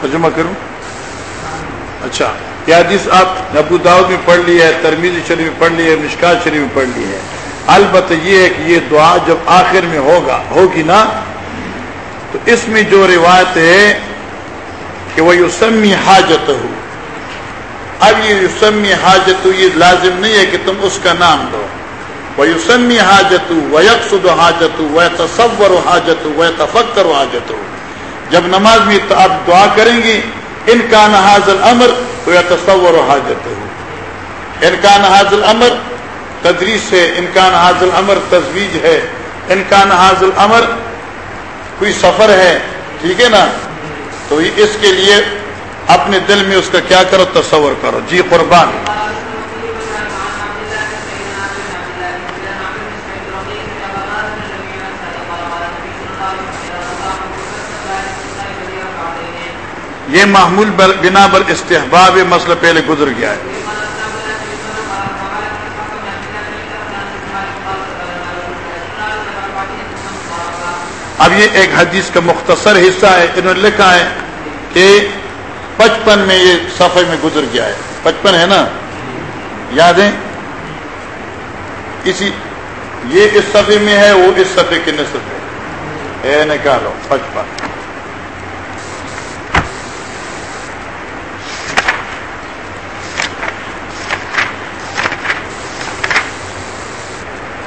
ترجمہ کروں؟ اچھا یہ حدیث آپ ابو داؤد میں پڑھ لی ہے ترمیز شریف میں پڑھ لی ہے، مشکات شریف میں پڑھ لی ہے۔ البتہ یہ ہے کہ یہ دعا جب آخر میں ہوگا، ہوگی نا؟ تو اس میں جو روایت ہے کہ وہ یوسمی حاجت ہو اب یہ یوسمی حاجت یہ لازم نہیں ہے کہ تم اس کا نام دو وہ یوسمی حاجت وہ یکسد حاجت وہ تصور و حاجت وہ تفکر و حاجت۔ جب نماز میں آپ دعا کریں گی ان کا نحاظ امر تو یا تصور و حاجت۔ ہو ان کا نحاظ امر تدریس ہے، ان کا نحاظ امر تجویز ہے۔ ان کا نحاظ امر کوئی سفر ہے، ٹھیک ہے نا؟ تو اس کے لیے اپنے دل میں اس کا کیا کرو؟ تصور کرو۔ جی قربان۔ یہ معمول بنا بر استحباب مسئلہ پہلے گزر گیا ہے۔ اب یہ ایک حدیث کا مختصر حصہ ہے۔ انہوں نے لکھا ہے کہ پچپن میں یہ صفحے میں گزر گیا ہے۔ پچپن ہے نا؟ یاد ہے اسی، یہ اس صفحے میں ہے، وہ اس صفحے کے نصف ہے۔ اے نکالو، پچپن۔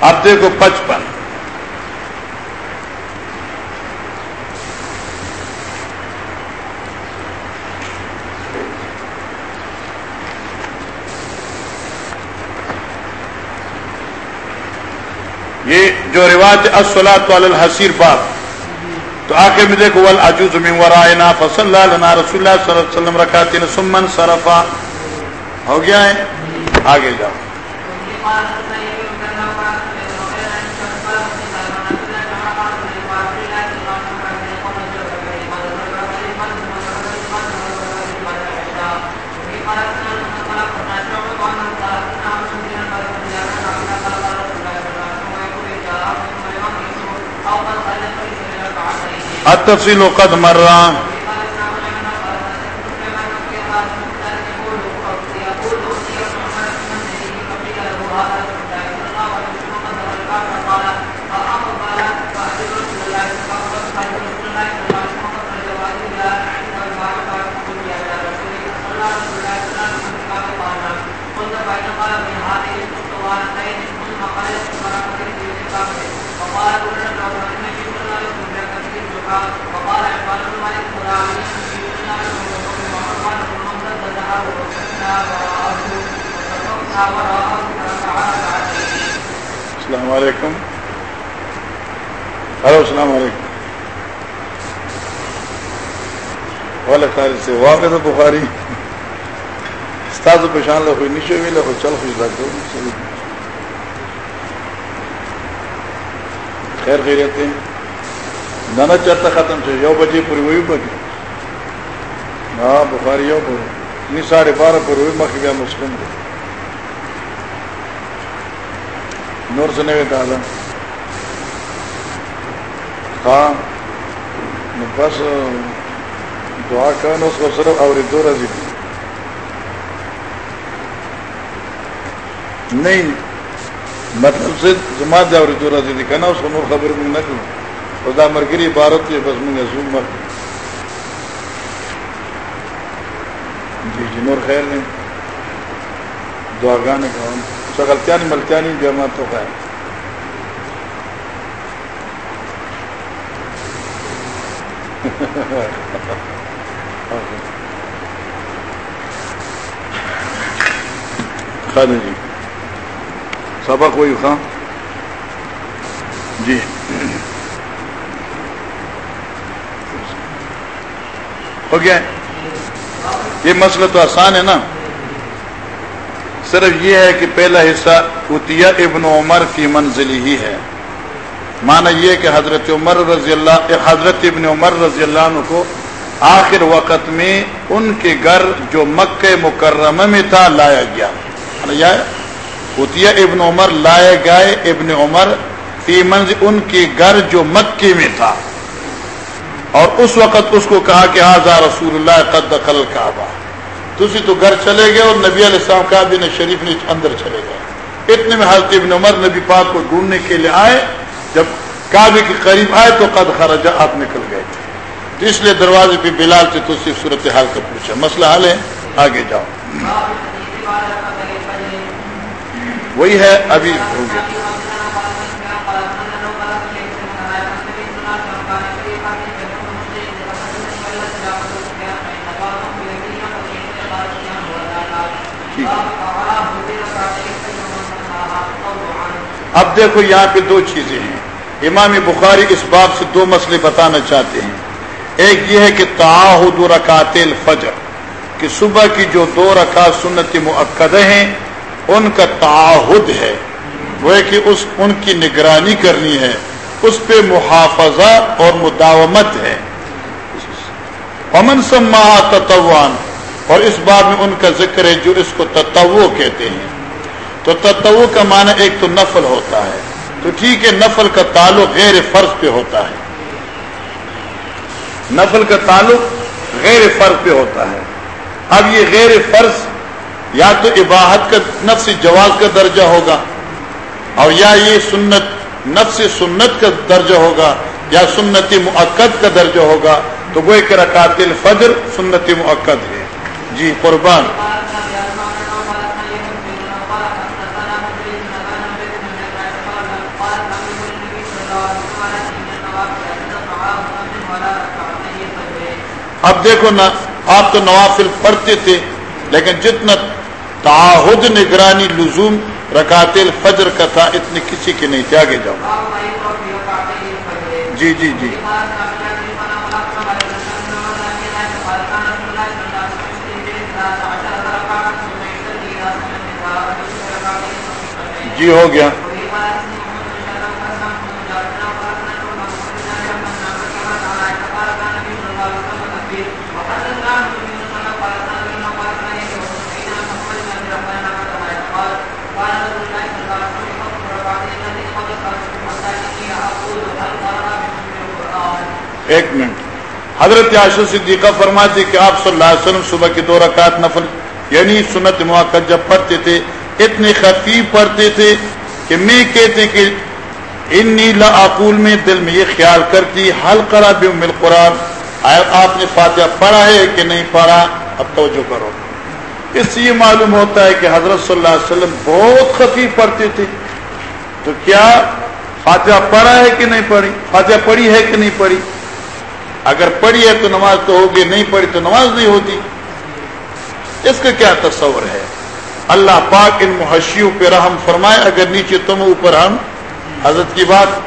اب دیکھو، پچپن۔ یہ جو رواج اسلات الحصیر باب۔ تو آخر میں دیکھو الجوز من ورائنا فصلی لنا رسول اللہ صلی اللہ علیہ وسلم رکھاتی سمن صرفا ہو گیا ہے؟ آگے جاؤ۔ التفصیل قد مرہ السلام علیکم۔ ہلو، السلام علیکم۔ والے خیر سے واقع تو بخاری۔ استاد پہچان لو نیچے بھی لو چل خوش لگ خیر خیریت ہیں نانا چرتا ختم سے یو بجے پوری وہی بجے۔ ہاں بخاری یو پوری۔ نہیں ساڑھے بارہ پوری ہوئی مکھ گیا مسلم۔ دے نور سے نہیں ڈالا ہاں بس دعا کرنا، اس کو صرف اور دو رضی۔ نہیں مطلب سے جماعت اور دو رضی دی، کہنا اس کو نور خبر میں نہ کروں خدا مرگری عبارت ہے، بس میں زوم مر جی جی نور خیر نہیں۔ دعا گانے کا غلطیانی ملتیانی جمع تو ہے۔ جی سبق ہوئی خاں جی۔ ہو گیا۔ یہ مسئلہ تو آسان ہے نا۔ صرف یہ ہے کہ پہلا حصہ اتیا ابن عمر کی منزلی ہی ہے۔ مانا یہ کہ حضرت عمر رضی اللہ حضرت ابن عمر رضی اللہ عنہ کو آخر وقت میں ان کے گھر جو مکہ مکرمہ میں تھا لایا گیا۔ اتیا ابن عمر لائے گئے ابن عمر فی منز ان کے گھر جو مکے میں تھا۔ اور اس وقت اس کو کہا کہ آزا رسول اللہ قد دخل کعبہ تسی تو گھر چلے گئے اور نبی علیہ السلام کا بھی شریف نے اندر چلے گئے۔ اتنے میں حضرت ابن عمر نبی پاک کو ڈھونڈنے کے لیے آئے۔ جب کعبے کے قریب آئے تو قد خرجہ آپ نکل گئے۔ تھے تو اس لیے دروازے پہ بلال سے تو صرف صورت حال کا پوچھا۔ مسئلہ حل ہے، آگے جاؤ۔ وہی ہے، ابھی ہو گیا۔ اب دیکھو یہاں پہ دو چیزیں ہیں۔ امام بخاری اس بات سے دو مسئلے بتانا چاہتے ہیں۔ ایک یہ ہے کہ تعاہد رکعت الفجر، کہ صبح کی جو دو رکعت سنت معقدہ ہیں، ان کا تعاہد ہے۔ وہ کہ اس، ان کی نگرانی کرنی ہے۔ اس پہ محافظہ اور مداومت ہے۔ امن سما تتوان اور اس بات میں ان کا ذکر ہے جو اس کو تتو کہتے ہیں۔ تو تتو کا معنی ایک تو نفل ہوتا ہے۔ تو ٹھیک ہے، نفل کا تعلق غیر فرض پہ ہوتا ہے۔ نفل کا تعلق غیر فرض پہ ہوتا ہے۔ اب یہ غیر فرض یا تو عباہت کا نفس جواز کا درجہ ہوگا اور یا یہ سنت، نفس سنت کا درجہ ہوگا یا سنت معقد کا درجہ ہوگا۔ تو وہ ایک رکعت الفجر، سنت معقد ہے۔ جی قربان۔ اب دیکھو نا، آپ تو نوافل پڑھتے تھے، لیکن جتنا تعہد نگرانی لزوم رکعت الفجر کا تھا، اتنے کسی کے نہیں تھے، آگے جاؤ۔ جی جی جی۔ جی ہو گیا۔ ایک منٹ۔ حضرت عاشر صدیقہ فرماتے کہ آپ صلی اللہ علیہ وسلم صبح کی دو رکعت نفل یعنی سنت موقع جب پڑھتے تھے اتنے خفیف پڑھتے تھے کہ میں کہتے کہ انی لاقول میں دل میں یہ خیال کرتی، حل کرا بھی مل قرآن آپ نے فاتحہ پڑھا ہے کہ نہیں پڑھا؟ اب توجہ کرو۔ اس سے یہ معلوم ہوتا ہے کہ حضرت صلی اللہ علیہ وسلم بہت خفیف پڑھتے تھے۔ تو کیا فاتحہ پڑھا ہے کہ نہیں پڑھی؟ فاتحہ پڑھی ہے کہ نہیں پڑھی؟ اگر پڑھی ہے تو نماز تو ہوگی، نہیں پڑھی تو نماز نہیں ہوتی۔ اس کا کیا تصور ہے؟ اللہ پاک ان محشیوں پہ رحم فرمائے، اگر نیچے تم اوپر ہم، حضرت کی بات۔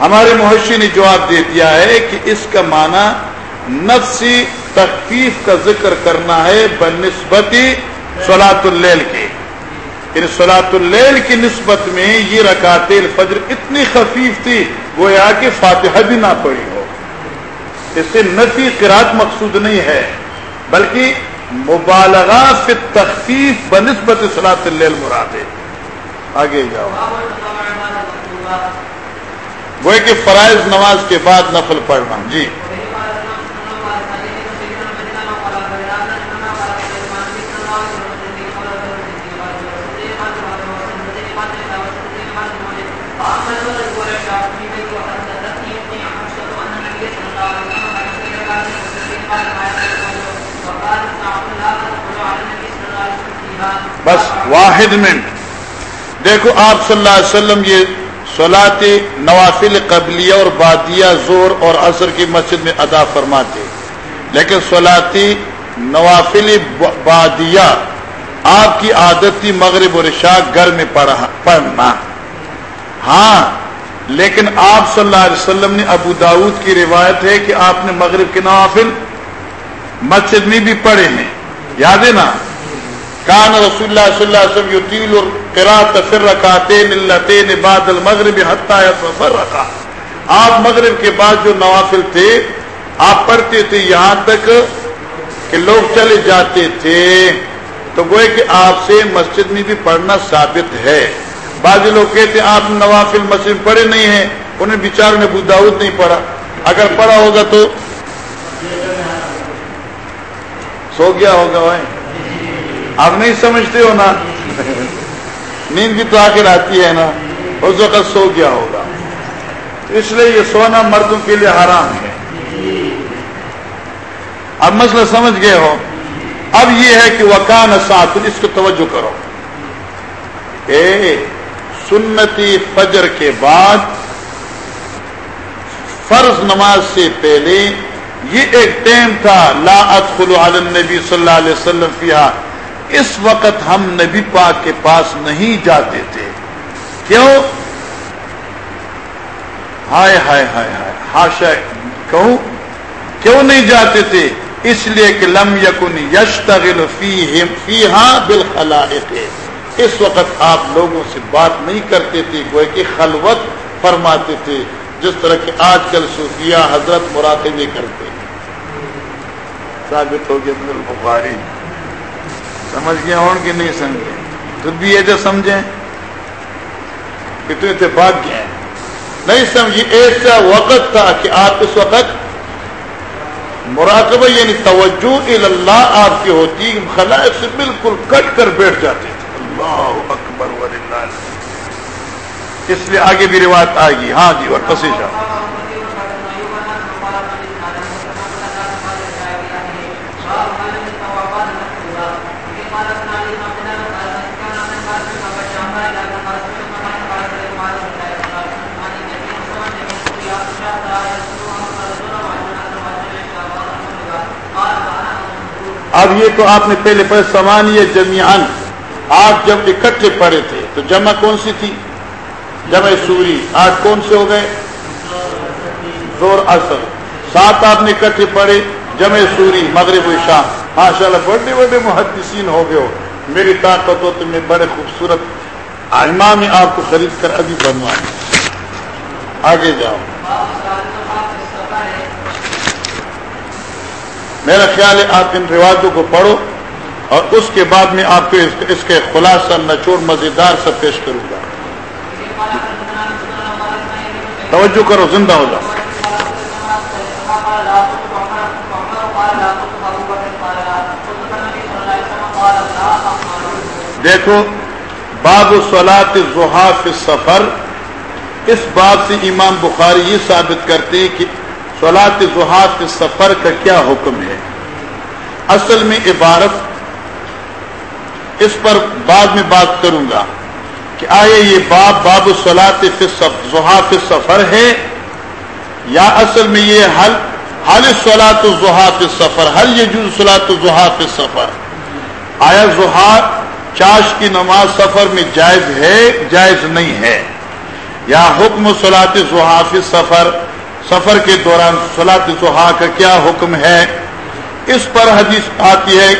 ہمارے محشی نے جواب دے دیا ہے کہ اس کا معنی نفسی تخفیف کا ذکر کرنا ہے بنسبتی سلاۃ اللیل کے۔ یعنی ان سلاۃ اللیل کی نسبت میں یہ رکعت الفجر اتنی خفیف تھی، گویا کہ فاتحہ بھی نہ پڑی ہو۔ اس سے نفی قرات مقصود نہیں ہے، بلکہ مبالغہ فی تخفیف بنسبت صلاح اللیل مراد ہے۔ آگے جاؤ۔ وہ کہ فرائض نماز کے بعد نفل پڑھنا۔ جی۔ بس واحد منٹ دیکھو آپ صلی اللہ علیہ وسلم یہ سولاد نوافل قبلیہ اور بادیہ زور اور عصر کی مسجد میں ادا فرماتے لیکن سولاتی نوافل بادیہ آپ کی عادت تھی مغرب اور عشاء گھر میں پڑھنا۔ ہاں لیکن آپ صلی اللہ علیہ وسلم نے ابو داود کی روایت ہے کہ آپ نے مغرب کے نوافل مسجد میں بھی پڑھے ہیں۔ یاد ہے نا؟ کان رسول اللہ صلی اللہ علیہ وسلم یطیل القراءت فر رکعتین اللتین بعد المغرب حتی یتفرقا آپ مغرب کے بعد جو نوافل تھے، آپ پڑھتے تھے یہاں تک کہ لوگ چلے جاتے تھے۔ تو گوئے کہ آپ سے مسجد میں بھی پڑھنا ثابت ہے۔ بعض لوگ کہتے ہیں، آپ نوافل مسجد پڑھے نہیں ہیں، انہیں بیچاروں نے بداؤد نہیں پڑھا۔ اگر پڑھا ہوگا تو سو گیا ہوگا بھائی۔ آپ نہیں سمجھتے ہو نا؟ نیند بھی تو آخر آتی ہے نا، اس وقت سو گیا ہوگا۔ اس لیے یہ سونا مردوں کے لیے حرام ہے۔ اب مسئلہ سمجھ گئے ہو۔ اب یہ ہے کہ وکان سات اس کو توجہ کرو۔ اے، سنتی فجر کے بعد فرض نماز سے پہلے یہ ایک ٹائم تھا، لا ادخل علی النبی صلی اللہ علیہ وسلم فیہا۔ اس وقت ہم نبی پاک کے پاس نہیں جاتے تھے۔ کیوں؟ ہائے ہائے ہائے ہائے ہاشا کہوں؟ کیوں نہیں جاتے تھے؟ اس لیے کہ لم یکن یشتغل فیہم، فیہا بالخلائق۔ اس وقت آپ لوگوں سے بات نہیں کرتے تھے، گوئے کہ خلوت فرماتے تھے، جس طرح کہ آج کل صوفیہ حضرت مراقبے کرتے ثابت ہو گیا بخاری سمجھ گیا ہوں کہ نہیں سمجھے۔ خود بھی یہ جو سمجھیں کہ تو اتفاق کیا ہے۔ نہیں سمجھی، ایسا وقت تھا کہ آپ اس وقت مراقبہ یعنی توجہ اللہ آپ کی ہوتی خلائق سے بالکل کٹ کر بیٹھ جاتے تھے۔ اللہ اکبر، وللہ اس لیے آگے بھی روایت آئے گی۔ ہاں جی اور پسیشہ اب یہ تو آپ نے پہلے پڑھے سمانیہ جمیان آپ جب اکٹھے پڑھے تھے، تو جمع کون سی تھی؟ جمع سوری۔ آٹھ کون سے ہو گئے؟ زور اثر۔ سات آپ نے اکٹھے پڑھے، جمع سوری، مغرب و شام۔ ماشاء اللہ بڑے بڑے محدثین ہو گئے ہو۔ میری طاقت ہو تو میں بڑے خوبصورت آئمہ میں آپ کو خرید کر ابھی بنوا آگے جاؤ۔ میرا خیال ہے آپ ان روایتوں کو پڑھو اور اس کے بعد میں آپ کو اس کے خلاصہ نچوڑ مزیدار سے پیش کروں گا۔ توجہ کرو، زندہ ہو جاؤ۔ دیکھو، باب سولاد ظہاف سفر اس بات سے امام بخاری یہ ثابت کرتے ہیں کہ سولاد ظہاف سفر کا کیا حکم ہے؟ اصل میں عبارت اس پر بعد میں بات کروں گا کہ آئے یہ باب باب سلاط ظہاف سفر ہے یا اصل میں یہ حل حل سلاط ظہاف سفر، حل یہ جو سلاط ظہاف سفر۔ آیا ظہار چاش کی نماز سفر میں جائز ہے، جائز نہیں ہے؟ یا حکم سلاط ظہاف سفر سفر کے دوران سلاط ظہا کا کیا حکم ہے؟ اس پر حدیث آتی ہے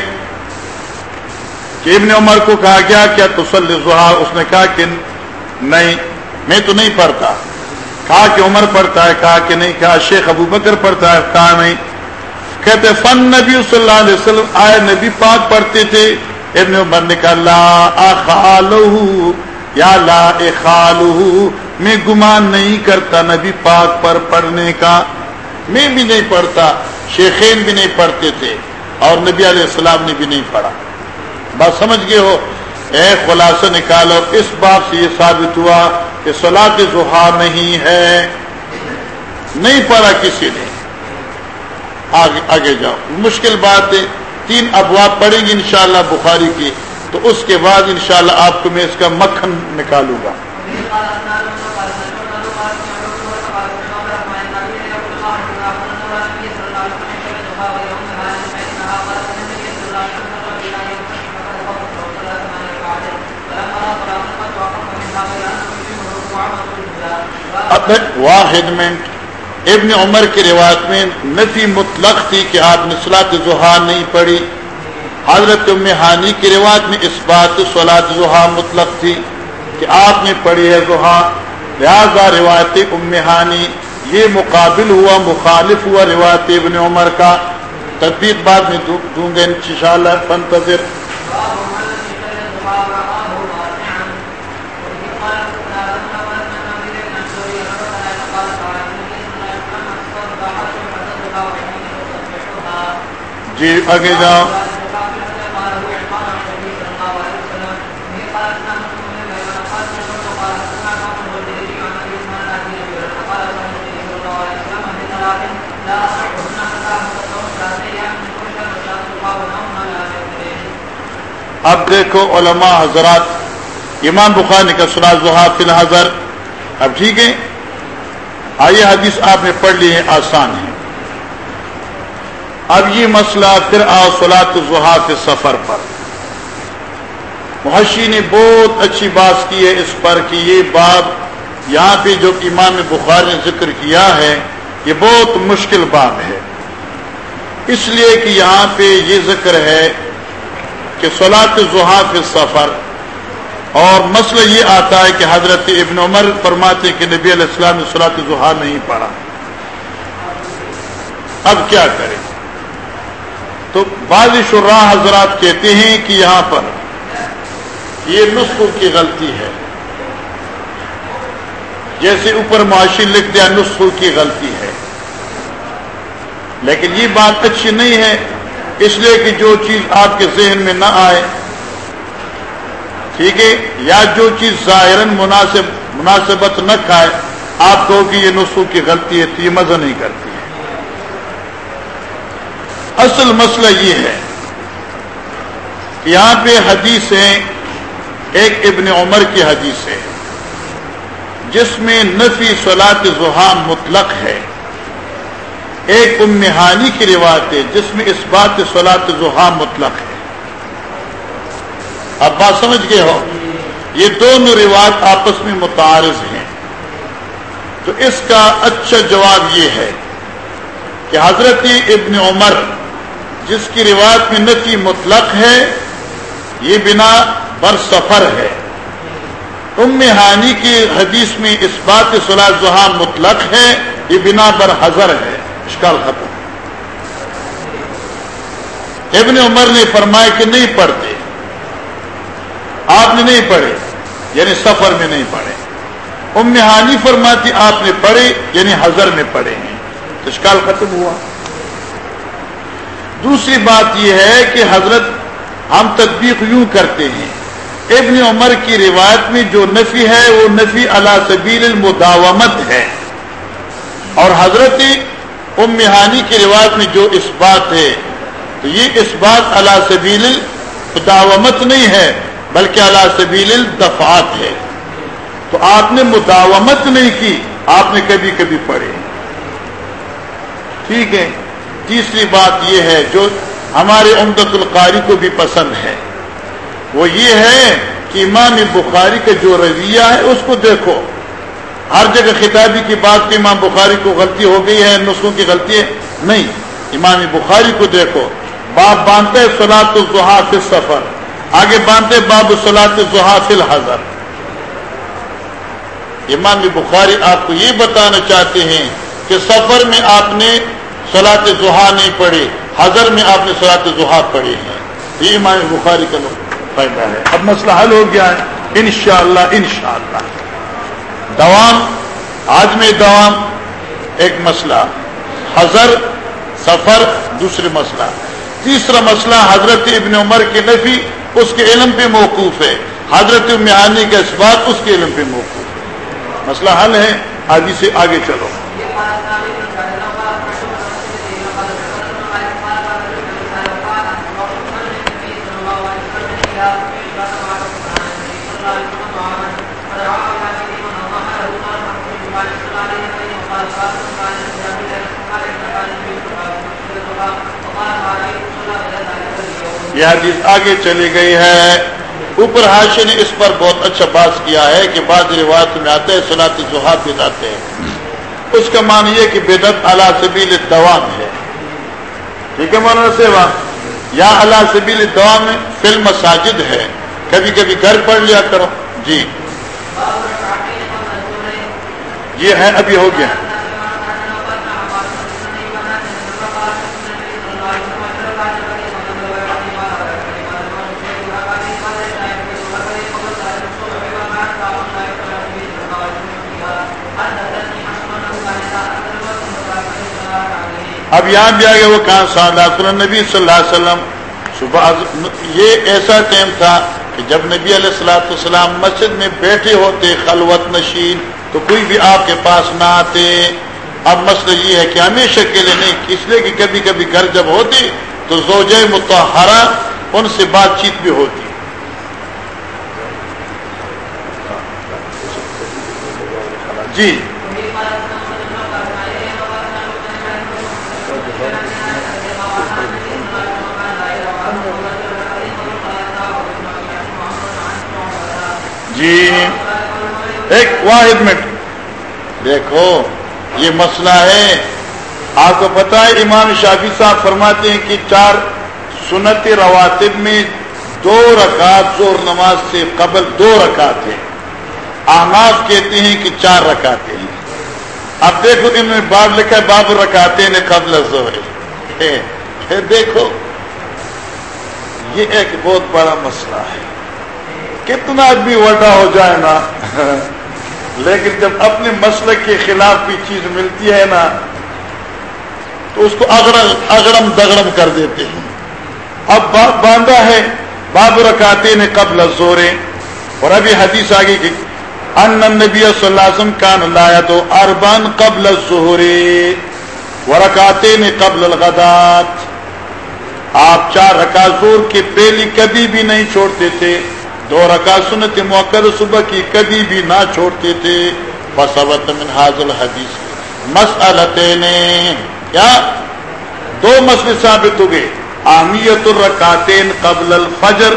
کہ ابن عمر کو کہا گیا، کیا تسل اس نے کہا کہ نہیں، میں تو نہیں پڑھتا۔ کہا کہ عمر پڑھتا ہے، کہا کہ نہیں، کہا شیخ ابو بکر پڑھتا ہے، کہا نہیں۔ کہتے، فن نبی صلی اللہ علیہ وسلم، آئے نبی پاک پڑھتے تھے۔ ابن عمر نے کہا، لا یا لا خالو میں گمان نہیں کرتا نبی پاک پر پڑھنے کا۔ میں بھی نہیں پڑھتا، شیخین بھی نہیں پڑھتے تھے اور نبی علیہ السلام نے بھی نہیں پڑھا۔ بات سمجھ گئے ہو؟ اے خلاصہ نکالو، اس بات سے یہ ثابت ہوا کہ سلاد زحا نہیں ہے۔ نہیں پڑا کسی نے۔ آگے آگے جاؤ۔ مشکل بات ہے، تین ابواب پڑھیں گے انشاءاللہ بخاری کی تو اس کے بعد انشاءاللہ شاء آپ کو میں اس کا مکھن نکالوں گا۔ واحد میں ابن عمر کی روایت میں نفی مطلق تھی کہ آپ نے سلاط زحا نہیں پڑھی۔ حضرت ام ہانی کی روایت میں اس بات سلاد زحا مطلق تھی کہ آپ نے پڑھی ہے زحا لہذا روایت ام ہانی یہ مقابل ہوا، مخالف ہوا روایت ابن عمر کا۔ تدبیر بعد میں دوں گے ان شاء اللہ فنتظر جی آگے جاؤ۔ اب دیکھو علماء حضرات، امام بخاری کا سنا زحا فی الحضر۔ اب ٹھیک ہے؟ آئیے حدیث آپ نے پڑھ لی ہے، آسان ہے۔ اب یہ مسئلہ پھر آ سلاد زحا کے سفر پر۔ محشی نے بہت اچھی بات کی ہے اس پر کہ یہ بات یہاں پہ جو امام بخار نے ذکر کیا ہے، یہ بہت مشکل بات ہے۔ اس لیے کہ یہاں پہ یہ ذکر ہے کہ سلاط زحا کے سفر، اور مسئلہ یہ آتا ہے کہ حضرت ابن عمر فرماتے کہ نبی علیہ السلام نے سلاط زحا نہیں پڑھا۔ اب کیا کریں؟ تو بعض شراہ حضرات کہتے ہیں کہ یہاں پر یہ نسخوں کی غلطی ہے۔ جیسے اوپر معاشی لکھ دیا نسخوں کی غلطی ہے۔ لیکن یہ بات اچھی نہیں ہے۔ اس لیے کہ جو چیز آپ کے ذہن میں نہ آئے، ٹھیک ہے، یا جو چیز ظاہر مناسب، مناسبت نہ کھائے، آپ کہو کہ یہ نسخوں کی غلطی ہے تو یہ مزہ نہیں کرتی۔ اصل مسئلہ یہ ہے کہ یہاں پہ حدیث ہے ایک ابن عمر کی حدیث ہے جس میں نفی سلاط زحام مطلق ہے۔ ایک امہانی کی روایت ہے، جس میں اس بات سلاط زحام مطلق ہے۔ اب بات سمجھ گئے ہو؟ یہ دونوں روایت آپس میں متعارض ہیں۔ تو اس کا اچھا جواب یہ ہے کہ حضرت ابن عمر جس کی روایت میں نفی مطلق ہے، یہ بنا بر سفر ہے۔ ام ہانی کی حدیث میں اس بات صلاح جہاں مطلق ہے، یہ بنا بر حضر ہے۔ اشکال ختم۔ ابن عمر نے فرمایا کہ نہیں پڑھتے۔ آپ نے نہیں پڑھے یعنی سفر میں نہیں پڑھے۔ ام ہانی فرماتی آپ نے پڑھے یعنی حضر میں پڑھے ہیں۔ اشکال ختم ہوا۔ دوسری بات یہ ہے کہ حضرت ہم تدبیق یوں کرتے ہیں۔ ابن عمر کی روایت میں جو نفی ہے وہ نفی اللہ سبیل المداومت ہے۔ اور حضرت امہانی کی روایت میں جو اس بات ہے، تو یہ اس بات اللہ سبیل المداومت نہیں ہے، بلکہ اللہ سبیل الدفات ہے۔ تو آپ نے مداومت نہیں کی، آپ نے کبھی کبھی پڑھی ٹھیک ہے۔ تیسری بات یہ ہے جو ہمارے امدت القاری کو بھی پسند ہے۔ وہ یہ ہے کہ امام بخاری کا جو رویہ ہے اس کو دیکھو۔ ہر جگہ خطابی کی بات کی امام بخاری کو غلطی ہو گئی ہے، نسخوں کی غلطی ہے۔ نہیں، امام بخاری کو دیکھو۔ باپ باندھتے سلاط فی سفر آگے باندھتے باب سلاط فی الحضر۔ امام بخاری آپ کو یہ بتانا چاہتے ہیں کہ سفر میں آپ نے سلاط زحا نہیں پڑھی۔ حضر میں آپ نے سلاط زحا پڑھی ہے یہ امام بخاری کا فائدہ ہے۔ اب مسئلہ حل ہو گیا ہے۔ انشاءاللہ انشاءاللہ۔ دوام، آج میں دوام، ایک مسئلہ۔ حضر سفر، دوسرے مسئلہ۔ تیسرا مسئلہ، حضرت ابن عمر کے نفی اس کے علم پہ موقوف ہے۔ حضرت میانی کا اس بات اس کے علم پہ موقوف ہے۔ مسئلہ حل ہے آدھی سے آگے چلو۔ یہ حدیث آگے چلی گئی ہے۔ اوپر حاشی نے اس پر بہت اچھا باز کیا ہے کہ بعض روایت میں آتے ہیں سناتی جوہات بتاتے ہیں۔ اس کا مان یہ کہ بدت اللہ سبیل دوام ہے۔ ٹھیک ہے مولانا سیوا یا اللہ سبیل دوام میں فلم مساجد ہے۔ کبھی کبھی گھر پڑھ لیا کرو۔ جی۔ یہ ہے، ابھی ہو گیا۔ اب یہاں بھی آگے وہ کہاں سال نبی صلی اللہ علیہ وسلم صبح یہ ایسا ٹائم تھا کہ جب نبی علیہ السلاۃ السلام مسجد میں بیٹھے ہوتے خلوت نشین تو کوئی بھی آپ کے پاس نہ آتے۔ اب مسئلہ یہ ہے کہ ہمیشہ کے لیے نہیں، اس لیے کہ کبھی کبھی گھر جب ہوتی تو زوجہ متحرہ ان سے بات چیت بھی ہوتی۔ جی۔ جی۔ ایک واحد منٹ۔ دیکھو، یہ مسئلہ ہے۔ آپ کو پتا ہے، امام شافی صاحب فرماتے ہیں کہ چار سنت رواتب میں دو رکعت زور نماز سے قبل دو رکعت ہیں۔ احناف کہتے ہیں کہ چار رکعتیں ہیں۔ اب دیکھو، ان میں باب لکھا ہے، باب رکاتے نے قبل زور دیکھو۔ یہ ایک بہت بڑا مسئلہ ہے۔ کتنا آدمی وڈا ہو جائے نا، لیکن جب اپنے مسلک کے خلاف بھی چیز ملتی ہے نا، تو اس کو اگڑم دگڑم کر دیتے ہیں۔ اب باپ باندھا ہے، باب رکاتے نے قبل زورے اور ابھی حدیث آگے کی ان نبی صلی اللہ علیہ وسلم کان لایا تو اربان قبل زہرے ورکاتے نے قبل الغدات آپ چار رکا زور کے پہلی کبھی بھی نہیں چھوڑتے تھے۔ دو رکا سنت موقع صبح کی کبھی بھی نہ چھوڑتے تھے بسوت من حاضل حدیث مسئلتین، کیا؟ دو مسئلے ثابت ہو گئے۔ اہمیت الرکاتین قبل الفجر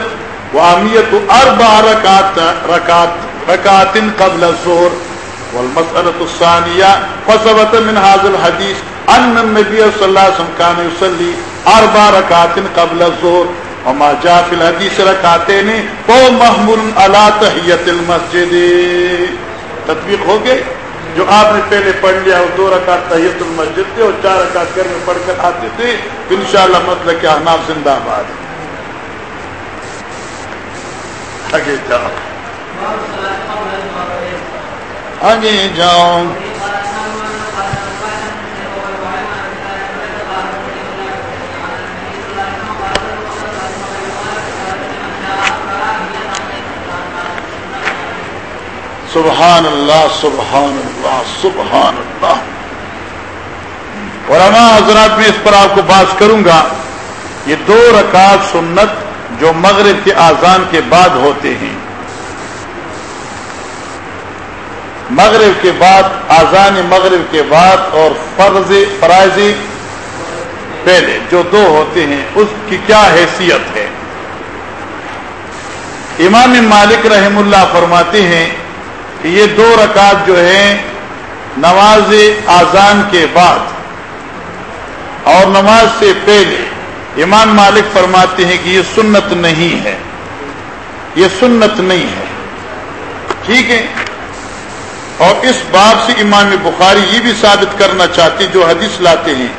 و اہمیت اربع رکات رکات رکات قبل الظہر۔ والمسألة الثانية فثبت من هذا الحديث أن النبي صلى الله عليه وسلم كان يصلي أربع ركعات قبل الظهر وما جاء في الحديث ركعتين فهو محمول على تحية المسجد۔ تطبیق ہو گئے جو آپ نے پہلے پڑھ لیا، وہ دو رکعت تحیت المسجد تھے اور چار رکعت گھر میں پڑھ کر آتے تھے۔ تو انشاءاللہ مطلب کہ احناف زندہ آباد آگے جاؤ۔ آگے جاؤ۔ سبحان اللہ سبحان اللہ سبحان اللہ۔ علماء حضرات، میں اس پر آپ کو بات کروں گا، یہ دو رکعت سنت جو مغرب کے آزان کے بعد ہوتے ہیں۔ مغرب کے بعد آزان مغرب کے بعد اور فرض، فرائض پہلے جو دو ہوتے ہیں، اس کی کیا حیثیت ہے؟ امام مالک رحم اللہ فرماتے ہیں یہ دو رکعت جو ہے نماز آزان کے بعد اور نماز سے پہلے، امام مالک فرماتے ہیں کہ یہ سنت نہیں ہے۔ یہ سنت نہیں ہے۔ ٹھیک ہے؟ اور اس بات سے امام بخاری یہ بھی ثابت کرنا چاہتے، جو حدیث لاتے ہیں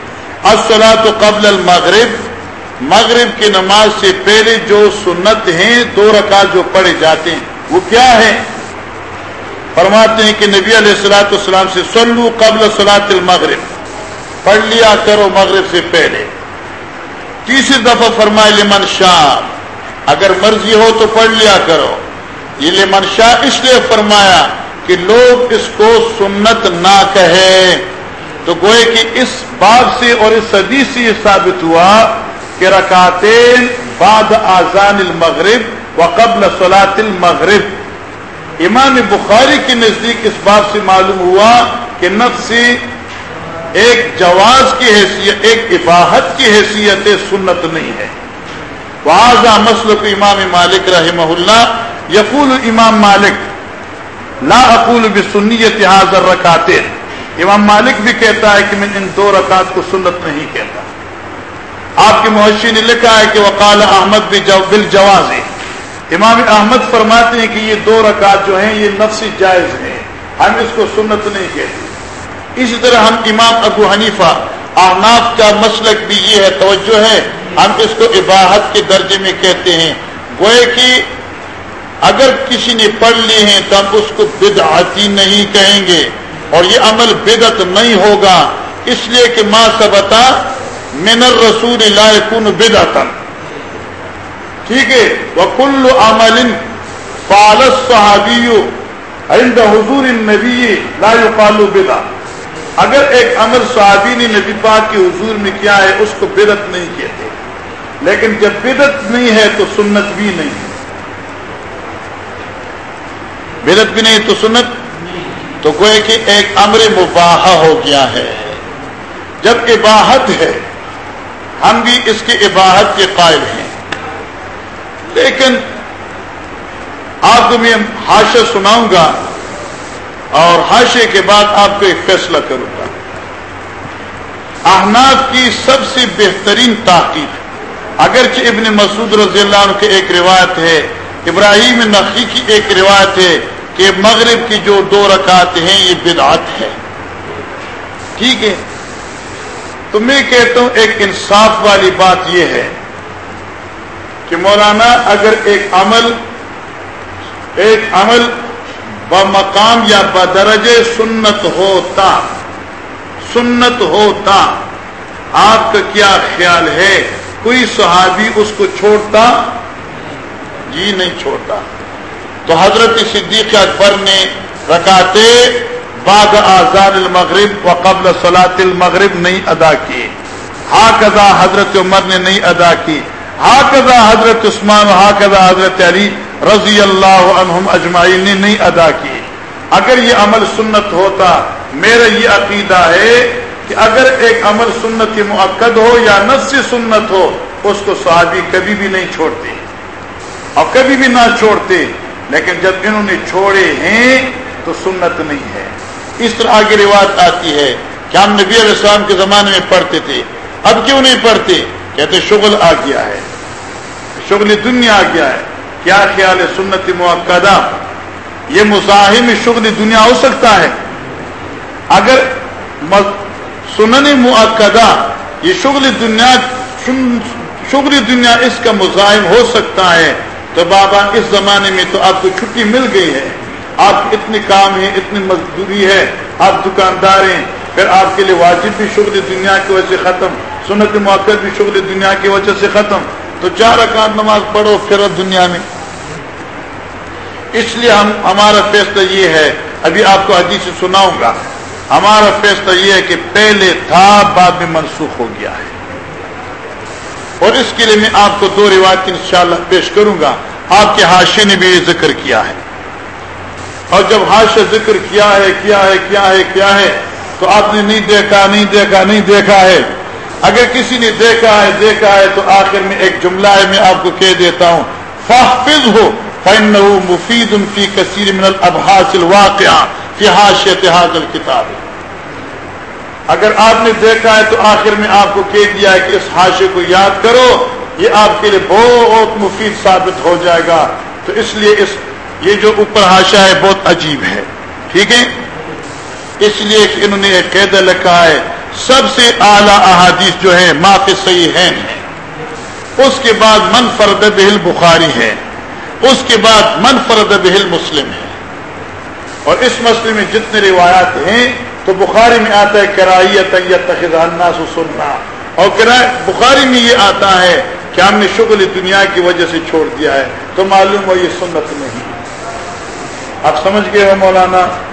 اصلا تو قبل المغرب، مغرب کی نماز سے پہلے جو سنت ہیں، دو رکعت جو پڑھے جاتے ہیں، وہ کیا ہے فرماتے ہیں کہ نبی علیہ السلاۃ السلام سے سلو قبل سلاط المغرب۔ پڑھ لیا کرو مغرب سے پہلے۔ تیسری دفعہ فرمائے لمن شاہ اگر مرضی ہو تو پڑھ لیا کرو۔ یہ لمن شاہ اس لیے فرمایا کہ لوگ اس کو سنت نہ کہے تو گوئے کہ اس باب سے اور اس صدی سے یہ ثابت ہوا کہ رکاتین بعد آزان المغرب و قبل سلاط المغرب۔ امام بخاری کے نزدیک اس بات سے معلوم ہوا کہ نفسی ایک جواز کی حیثیت ایک عباہت کی حیثیت سنت نہیں ہے۔ واضح مسل کو امام مالک رحمہ اللہ یقول امام مالک لا اقول بسنیت حاضر رکاتے امام مالک بھی کہتا ہے کہ میں ان دو رکعت کو سنت نہیں کہتا۔ آپ کے معاشی نے لکھا ہے کہ وقال احمد بل جواز امام احمد فرماتے ہیں کہ یہ دو رکعت جو ہیں، یہ نفسی جائز ہیں۔ ہم اس کو سنت نہیں کہتے۔ اسی طرح ہم امام ابو حنیفہ احناف کا مسلک بھی یہ ہے، توجہ ہے۔ ہم اس کو عباہت کے درجے میں کہتے ہیں۔ گوئے کہ اگر کسی نے پڑھ لی ہیں تو ہم اس کو بدعتی نہیں کہیں گے۔ اور یہ عمل بدعت نہیں ہوگا۔ اس لیے کہ ماں سبتا منر رسول اللہ کن بدعتن ٹھیک ہے۔ وہ کل عمل فالس صحابی عند حضور النبی لا يقال بدا اگر ایک عمل صحابی نے نبی پاک کے حضور میں کیا ہے، اس کو بدت نہیں کہتے۔ لیکن جب بدت نہیں ہے تو سنت بھی نہیں۔ ہے بدت بھی نہیں تو سنت؟ تو کوئی کہ ایک امر مباح ہو گیا ہے۔ جب عباہت ہے، ہم بھی اس کی عباہت کے قائل ہیں۔ لیکن آپ کو میں ہاشے سناؤں گا اور ہاشے کے بعد آپ کو ایک فیصلہ کروں گا۔ احناف کی سب سے بہترین تحقیق، اگرچہ ابن مسعود رضی اللہ عنہ کی ایک روایت ہے، ابراہیم نقی کی ایک روایت ہے کہ مغرب کی جو دو رکعت ہیں، یہ بدعت ہے۔ ٹھیک ہے؟ تو میں کہتا ہوں، ایک انصاف والی بات یہ ہے کہ مولانا اگر ایک عمل ایک عمل بمقام یا بدرج سنت ہوتا سنت ہوتا، آپ کا کیا خیال ہے؟ کوئی صحابی اس کو چھوڑتا؟ جی نہیں چھوڑتا۔ تو حضرت صدیق اکبر نے رکاتے بعد آزان المغرب و قبل سلاط المغرب نہیں ادا کی ہاکا حضرت عمر نے نہیں ادا کی۔ ہا حضرت عثمان ہا حضرت علی رضی اللہ عنہم اجمائی نے نہیں ادا کی اگر یہ عمل سنت ہوتا، میرا یہ عقیدہ ہے کہ اگر ایک عمل سنت معقد ہو یا نس سنت ہو، اس کو صحابی کبھی بھی نہیں چھوڑتے۔ اور کبھی بھی نہ چھوڑتے، لیکن جب انہوں نے چھوڑے ہیں، تو سنت نہیں ہے۔ اس طرح آگے روایت آتی ہے کہ ہم نبی علیہ السلام کے زمانے میں پڑھتے تھے، اب کیوں نہیں پڑھتے؟ کہتے شغل آ گیا ہے۔ شغل دنیا آ گیا ہے۔ کیا خیال ہے سنت موقع یہ مزاحم شغل دنیا ہو سکتا ہے۔ اگر سنن معقدہ یہ شغل دنیا شغل دنیا اس کا مزاحم ہو سکتا ہے۔ تو بابا، اس زمانے میں تو آپ کو چھٹی مل گئی ہے۔ آپ اتنے کام ہیں، اتنی مزدوری ہے، آپ دکاندار ہیں۔ پھر آپ کے لیے واجب بھی شغل دنیا کی وجہ سے ختم۔ سنت موقع بھی شغل دنیا کی وجہ سے ختم۔ تو چار اکاند نماز پڑھو، پھر دنیا میں۔ اس لیے ہم ہمارا فیصلہ یہ ہے، ابھی آپ کو حدیث سناؤں گا۔ ہمارا فیصلہ یہ ہے کہ پہلے تھا، بعد میں منسوخ ہو گیا ہے۔ اور اس کے لیے میں آپ کو دو روایت انشاءاللہ پیش کروں گا۔ آپ کے حاشے نے بھی یہ ذکر کیا ہے۔ اور جب حاشے ذکر کیا ہے کیا ہے کیا ہے کیا ہے، تو آپ نے نہیں دیکھا نہیں دیکھا نہیں دیکھا ہے۔ اگر کسی نے دیکھا ہے دیکھا ہے تو آخر میں ایک جملہ ہے، میں آپ کو کہہ دیتا ہوں۔ فاحفظ ہو فإنه مفید فی کثیر من الابحاث الواقعہ فی حاشیت هذا اگر آپ نے دیکھا ہے تو آخر میں آپ کو کہہ دیا ہے کہ اس حاشے کو یاد کرو، یہ آپ کے لیے بہت مفید ثابت ہو جائے گا۔ تو اس لیے اس، یہ جو اوپر حاشا ہے، بہت عجیب ہے۔ ٹھیک ہے؟ اس لیے کہ انہوں نے ایک قیدا لکھا ہے سب سے اعلی احادیث جو ہے معاف صحیح ہے اس کے بعد من فرد بہل بخاری ہے۔ اس کے بعد من فرد بہل مسلم ہے۔ اور اس مسئلے میں جتنے روایات ہیں، تو بخاری میں آتا ہے کرائیت الناس سننا۔ اور بخاری میں یہ آتا ہے کہ ہم نے شغل دنیا کی وجہ سے چھوڑ دیا ہے، تو معلوم ہو یہ سنت نہیں۔ آپ سمجھ گئے ہو مولانا؟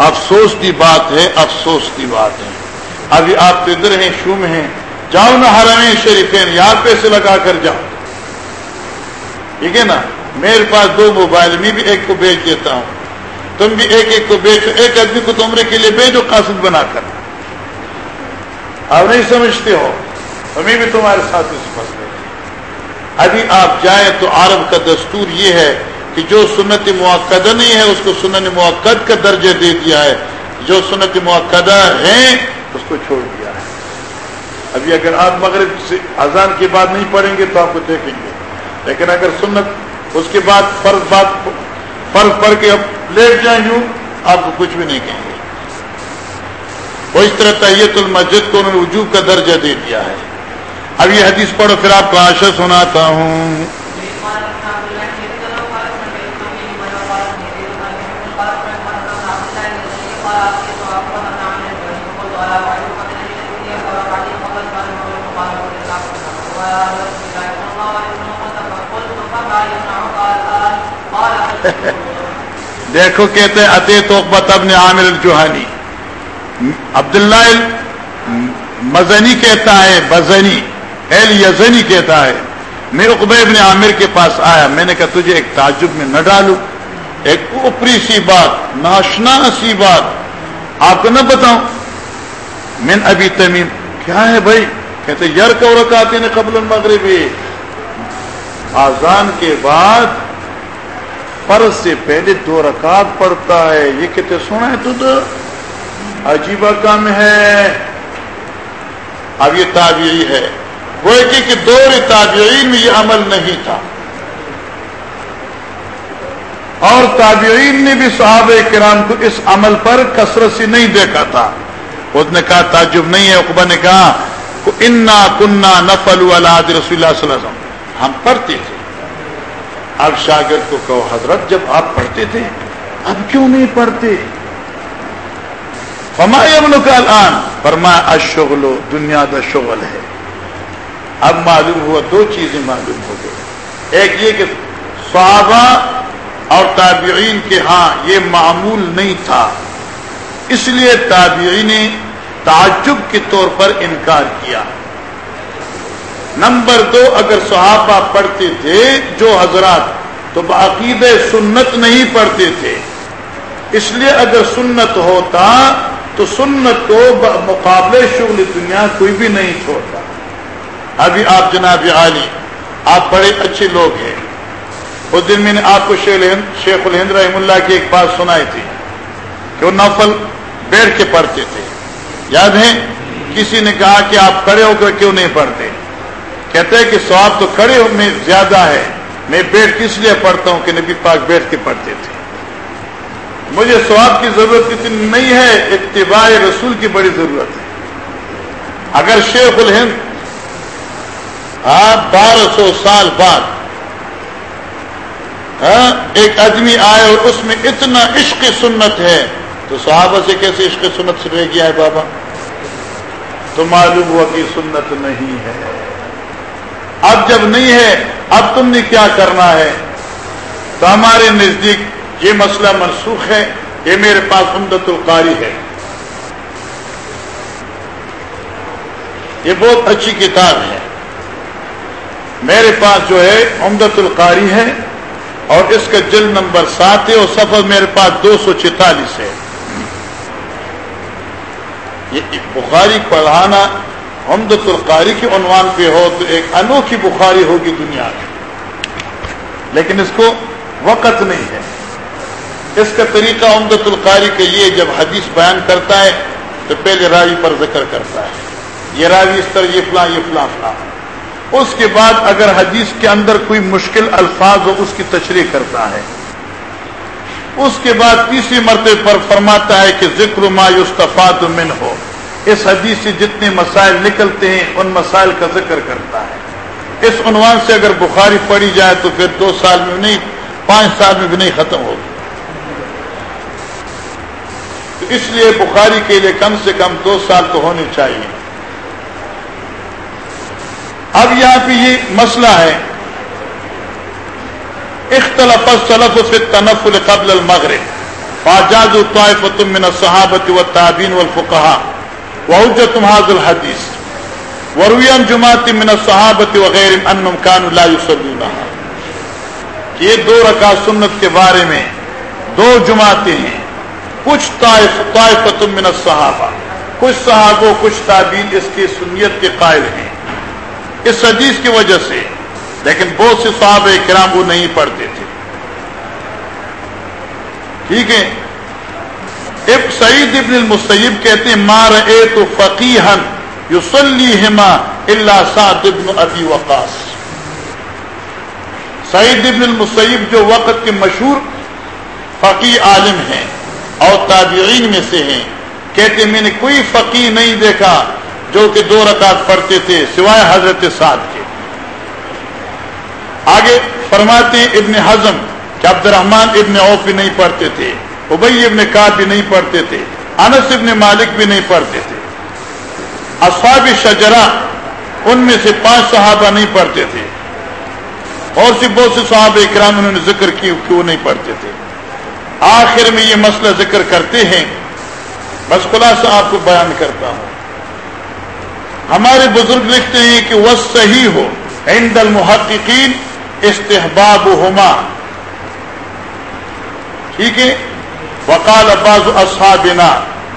افسوس کی بات ہے، افسوس کی بات ہے۔ ابھی آپ تو ادھر ہیں شو میں ہیں۔ جاؤ نہ حرمین شریفین یہاں پیسے لگا کر جاؤ۔ ٹھیک ہے نا؟ میرے پاس دو موبائل، میں بھی ایک کو بیچ دیتا ہوں۔ تم بھی ایک ایک کو بیچو، ایک آدمی کو تمرے کے لیے بیچو، قاصد بنا کر۔ آپ نہیں سمجھتے ہو؟ ہمیں بھی تمہارے ساتھ اس مسئلے ابھی آپ جائیں تو عرب کا دستور یہ ہے کہ جو سنت موقع نہیں ہے، اس کو سنت موقع کا درجہ دے دیا ہے۔ جو سنت موقع ہیں، اس کو چھوڑ دیا ہے۔ ابھی اگر آپ مغرب سے اذان کی بات نہیں پڑھیں گے تو آپ کو دیکھیں گے۔ لیکن اگر سنت اس کے بعد فرض بات فرض پڑھ کے اب لیٹ جائیں یوں، آپ کو کچھ بھی نہیں کہیں گے۔ وہ اس طرح تحیت المسجد کو انہوں نے وجوب کا درجہ دے دیا ہے۔ اب یہ حدیث پڑھو، پھر آپ کو آشا سناتا ہوں۔ دیکھو کہتے اتے تو ابن عامر الجوہانی عبداللہ مزنی کہتا ہے بزنی ایل یزنی کہتا ہے۔ میں اقبا ابن عامر کے پاس آیا، میں نے کہا، تجھے ایک تعجب میں نہ ڈالوں۔ ایک اوپری سی بات ناشنا سی بات۔ آپ کو نہ بتاؤں۔ من ابھی تمیم، کیا ہے بھائی؟ کہتے یار کو رکاتے ہیں قبل المغربی آزان کے بعد فرض سے پہلے دو رکعت پڑتا ہے۔ یہ کہتے سنا ہے تو عجیبہ کام ہے۔ اب یہ تابعی ہے۔ وہ کہ دور تابعین میں یہ عمل نہیں تھا۔ اور تابعین نے بھی صحابہ کرام کو اس عمل پر کثرت سے نہیں دیکھا تھا۔ اس نے کہا، تعجب نہیں ہے۔ اقبا نے کہا انا کنہ نفل رسول اللہ صلی اللہ علیہ وسلم۔ ہم پڑھتے تھے۔ اب شاگرد کو کہو، حضرت، جب آپ پڑھتے تھے۔ اب کیوں نہیں پڑھتے؟ فرمایا ابن کا الان؟ فرمایا اشغل دنیا کا شغل ہے۔ اب معلوم ہوا، دو چیزیں معلوم ہو گئی۔ ایک یہ کہ صحابہ اور تابعین کے ہاں یہ معمول نہیں تھا۔ اس لیے تابعین نے تعجب کے طور پر انکار کیا۔ نمبر دو، اگر صحابہ پڑھتے تھے جو حضرات، تو باقید سنت نہیں پڑھتے تھے۔ اس لیے اگر سنت ہوتا، تو سنت کو مقابلے شغل دنیا کوئی بھی نہیں چھوڑتا۔ ابھی آپ جناب عالی، آپ بڑے اچھے لوگ ہیں۔ اس دن میں نے آپ کو شیخ الہند رحم اللہ کی ایک بات سنائی تھی کہ وہ نفل بیٹھ کے پڑھتے تھے۔ یاد ہے کسی نے کہا کہ آپ کھڑے ہو کر کیوں نہیں پڑھتے؟ کہتے ہیں کہ سواب تو کھڑے ہو میں زیادہ ہے۔ میں بیٹھ کس لیے پڑھتا ہوں کہ نبی پاک بیٹھ کے پڑھتے تھے؟ مجھے سواب کی ضرورت اتنی نہیں ہے، اتباع رسول کی بڑی ضرورت ہے۔ اگر شیخ الہند آپ بارہ سو سال بعد ہاں، ایک آدمی آئے اور اس میں اتنا عشق سنت ہے، تو صحابہ سے کیسے عشق سنت سے رہ گیا ہے بابا؟ تو معلوم ہوا کہ سنت نہیں ہے۔ اب جب نہیں ہے، اب تم نے کیا کرنا ہے؟ تو ہمارے نزدیک یہ مسئلہ منسوخ ہے، یہ میرے پاس امدت القاری ہے۔ یہ بہت اچھی کتاب ہے۔ میرے پاس جو ہے امدت القاری ہے اور اس کا جل نمبر سات ہے اور سفر میرے پاس دو سو چینتالیس ہے۔ یہ بخاری پڑھانا امدت القاری کے عنوان پہ ہو تو ایک انوکھی بخاری ہوگی دنیا میں۔ لیکن اس کو وقت نہیں ہے۔ اس کا طریقہ امدت القاری کے لیے جب حدیث بیان کرتا ہے تو پہلے راوی پر ذکر کرتا ہے۔ یہ راوی اس طرح یہ فلاں یہ فلاں فلاں۔ اس کے بعد اگر حدیث کے اندر کوئی مشکل الفاظ ہو، اس کی تشریح کرتا ہے۔ اس کے بعد تیسری مرتبے پر فرماتا ہے کہ ذکر ما یستفاد من ہو اس حدیث سے جتنے مسائل نکلتے ہیں، ان مسائل کا ذکر کرتا ہے۔ اس عنوان سے اگر بخاری پڑی جائے تو پھر دو سال میں نہیں، پانچ سال میں بھی نہیں ختم ہوگی۔ تو اس لیے بخاری کے لیے کم سے کم دو سال تو ہونے چاہیے۔ اب یہاں پہ یہ مسئلہ ہے۔ اختلاف سلف سے تنفل قبل المغرب۔ فاجاز الطائفة من الصحابة والتابعين والفقهاء۔ وحجة هذا الحديث وروي عن من الصحابة وغيرهم أنهم كانوا لا يصلونها یہ دو رکعت سنت کے بارے میں دو جماعتیں ہیں. کچھ طائف طائفة من الصحابہ. کچھ صحابوں کچھ تابعین اس کی سنیت کے قائل ہیں. اس حدیث کی وجہ سے، لیکن بہت سے صحابہ کرام وہ نہیں پڑھتے تھے. ٹھیک ہے؟ اب سعید ابن المسیب کہتے ہیں مار اے تو فقیحن یوسلی ہما اللہ سعد ابن ابی وقاص. سعید ابن المسیب جو وقت کے مشہور فقی عالم ہیں اور تابعین میں سے ہیں، کہتے میں نے کوئی فقی نہیں دیکھا جو کہ دو رکعت پڑھتے تھے سوائے حضرت سعد کے. آگے فرماتے ابن حزم کہ عبد الرحمان ابن عوف بھی نہیں پڑھتے تھے۔ ابئی ابن کار بھی نہیں پڑھتے تھے، انس ابن مالک بھی نہیں پڑھتے تھے۔ اصحاب شجرا ان میں سے پانچ صحابہ نہیں پڑھتے تھے۔ اور سی بہت سے صحاب اکرام انہوں نے ذکر کی کیوں نہیں پڑھتے تھے۔ آخر میں یہ مسئلہ ذکر کرتے ہیں۔ بس خلاصہ آپ کو بیان کرتا ہوں۔ ہمارے بزرگ لکھتے ہیں کہ وہ صحیح ہو، عند المحققین استحباب ہوما ٹھیک ہے؟ وقال بعض اصحابنا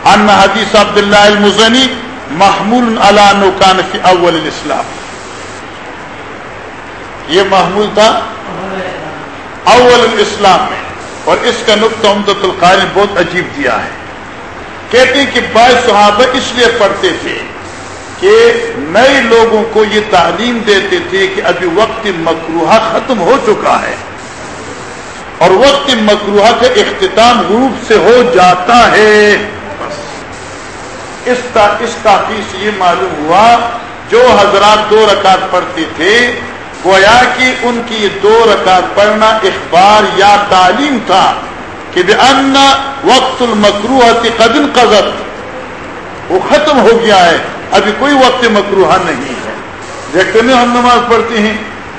ان حدیث عبد اللہ المزنی محمول علی نکان فی اول الاسلام یہ محمول تھا؟ اول الاسلام میں اور اس کا نقطہ امدت القارن بہت عجیب دیا ہے۔ کہتے ہیں کہ بعض صحابہ اس لیے پڑھتے تھے کہ نئے لوگوں کو یہ تعلیم دیتے تھے کہ ابھی وقت مکروہ ختم ہو چکا ہے۔ اور وقت مکروہ کا اختتام غروب سے ہو جاتا ہے۔ اس تاخیر سے یہ معلوم ہوا، جو حضرات دو رکعت پڑھتے تھے، گویا کہ ان کی یہ دو رکعت پڑھنا اخبار یا تعلیم تھا کہ ان وقت المکروہ قدم قزت وہ ختم ہو گیا ہے۔ ابھی کوئی وقت مکروہ نہیں ہے۔ دیکھتے میں ہم نماز پڑھتے ہیں۔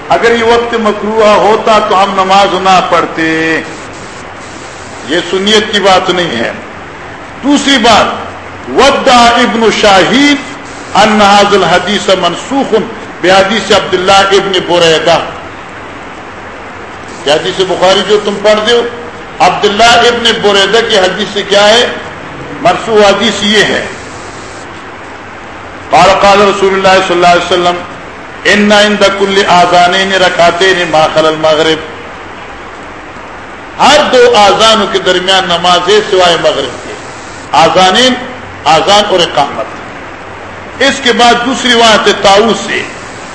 اگر یہ وقت مکروہ ہوتا تو ہم نماز نہ پڑھتے۔ یہ سنیت کی بات نہیں ہے۔ دوسری بات ودا ابن شاہید انحاظ الحدیث منسوخ بے عبداللہ ابن بوریدا کیا حدیث بخاری جو تم پڑھ دو عبداللہ ابن بوریدا کی حدیث سے کیا ہے؟ مرسو حدیث یہ ہے۔ قال قال رسول اللہ صلی اللہ علیہ وسلم ان عند کل آزان رکھاتے نے ماخل المغرب۔ ہر دو آزانوں کے درمیان نماز سوائے مغرب کے۔ آزان آزان اور اقامت۔ اس کے بعد دوسری بات تاؤ سے۔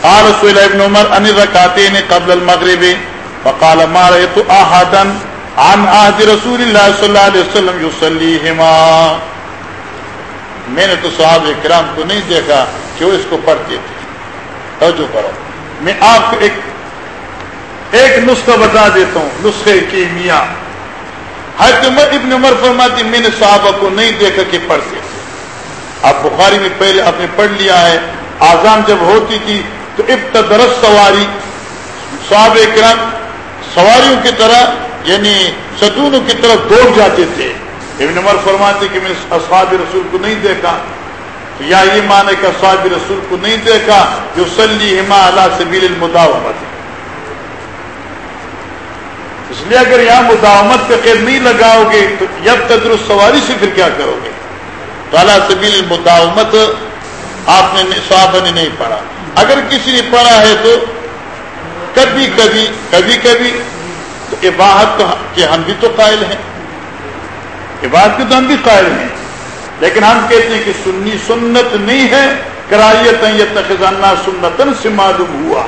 قال رسول ابن عمر، ان رکھاتے نے قبل المغرب۔ فقال، ما رأيت احدا عن عهد رسول الله صلى الله عليه وسلم يصليهما میں نے تو صحاب کرام کو نہیں دیکھا کہ وہ اس کو پڑھتے تھے۔ توجہ کرو۔ میں آپ کو ایک ایک نسخہ بتا دیتا ہوں نسخے کی میاں حضرت عمر ابن عمر فرماتی، میں نے صحابہ کو نہیں دیکھا کہ پڑھتے آپ بخاری میں پہلے آپ نے پڑھ لیا ہے آزان جب ہوتی تھی تو ابتدرس سواری صحاب کرام سواریوں کی طرح یعنی ستونوں کی طرف دوڑ جاتے تھے۔ ابن عمر فرماتے کہ میں اصحاب رسول کو نہیں دیکھا۔ یا یہ مانے کہ اصحاب رسول کو نہیں دیکھا جو سلی ہما اللہ سبیل المداومت۔ اس لیے اگر یہاں مداومت پہ قید نہیں لگاؤ گے، تو جب تدرست سواری سے پھر کیا کرو گے؟ تو اللہ سبیل المداومت آپ نے صحابہ نے نہیں پڑھا۔ اگر کسی نے پڑھا ہے تو کبھی کبھی کبھی کبھی تو عباہت کے ہم بھی تو قائل ہیں۔ عبادت کے تو ہم بھی قائل ہیں۔ لیکن ہم کہتے ہیں کہ سنی سنت نہیں ہے کرائیت یہ تخذانہ سنتن سے معلوم ہوا۔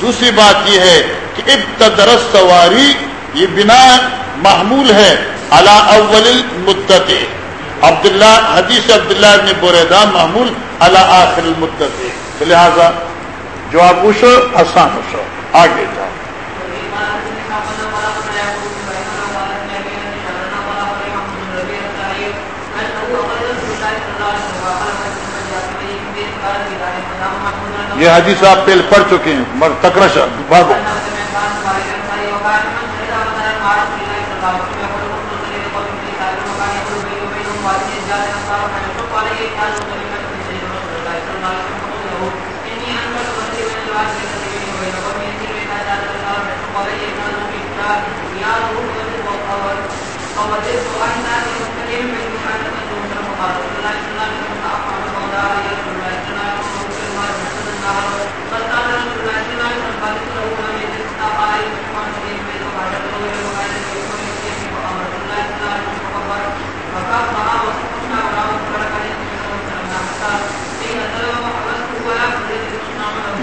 دوسری بات یہ ہے کہ ابتدرس سواری یہ بنا محمول ہے اللہ اول مدت عبداللہ، حدیث عبداللہ ابن بوریدا محمول اللہ آخر المدت۔ لہذا جو آپ پوچھو، آسان ہو آگے جاؤ۔ یہ حدیث آپ پہلے پڑھ چکے ہیں۔ مر تکرش بھاگو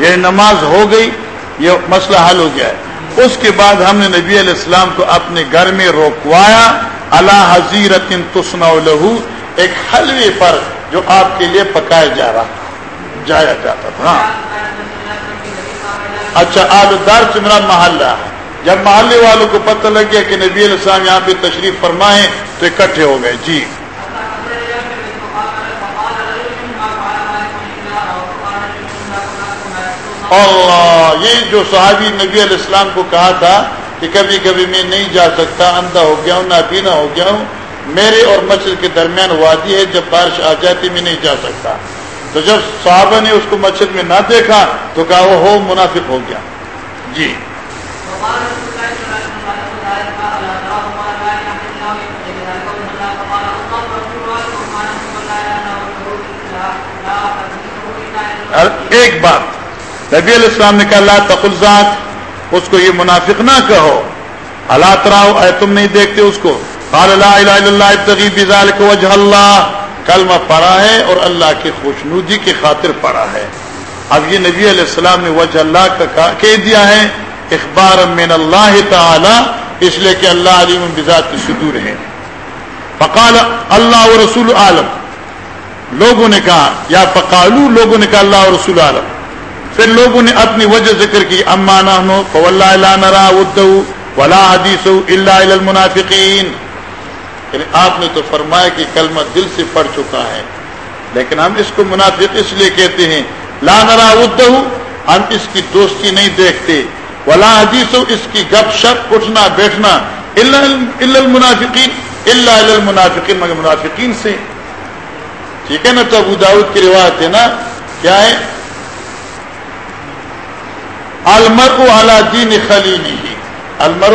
یہ نماز ہو گئی، یہ مسئلہ حل ہو گیا ہے۔ اس کے بعد ہم نے نبی علیہ السلام کو اپنے گھر میں روکوایا اللہ حضیرت تسنا لہو، ایک حلوے پر جو آپ کے لیے پکایا جا رہا، جایا جاتا تھا۔ ہاں۔ اچھا آلودار سے میرا محلہ جب محلے والوں کو پتہ لگ گیا کہ نبی علیہ السلام یہاں پہ تشریف فرمائے تو اکٹھے ہو گئے۔ جی۔ اللہ، یہ جو صحابی نبی علیہ السلام کو کہا تھا کہ کبھی کبھی میں نہیں جا سکتا، اندھا ہو گیا ہوں، نہ پینا ہو گیا ہوں، میرے اور مسجد کے درمیان وادی ہے، جب بارش آ جاتی میں نہیں جا سکتا۔ تو جب صحابہ نے اس کو مسجد میں نہ دیکھا تو کہا وہ ہو، منافق ہو گیا۔ جی۔ ایک بات۔ نبی علیہ السلام نے کہا اللہ تقلزات اس کو یہ منافق نہ کہو. اللہ تراؤ، اے تم نہیں دیکھتے اس کو. قال، لا الہ الا اللہ، ابتغی بذالک وجہ اللہ. کلمہ پڑھا ہے اور اللہ کی خوشنودی کی خاطر پڑھا ہے. اب یہ نبی علیہ السلام نے وجہ اللہ کا کہہ دیا ہے اخبار من اللہ تعالی، اس لیے کہ اللہ علیم بذات کی صدور ہے. فقال، اللہ و رسول عالم. لوگوں نے کہا، یا فقالو، لوگوں نے کہا، اللہ و رسول عالم. پھر لوگوں نے اپنی وجہ ذکر کی، اما نحنو، فواللہ نرا ولا حدیث المنافقین۔ یعنی آپ نے تو فرمایا کہ کلمہ دل سے پڑھ چکا ہے، لیکن ہم اس کو منافق اس لیے کہتے ہیں، لا نرا ہم اس کی دوستی نہیں دیکھتے۔ ولا حدیث، اس کی گپ شپ، اٹھنا، بیٹھنا المنافقین اللہ المنافقین، مگر منافقین سے۔ ٹھیک ہے نا، تو ابو داود کی روایت ہے نا، کیا ہے؟ المر اعلیٰ دین خلیلی المر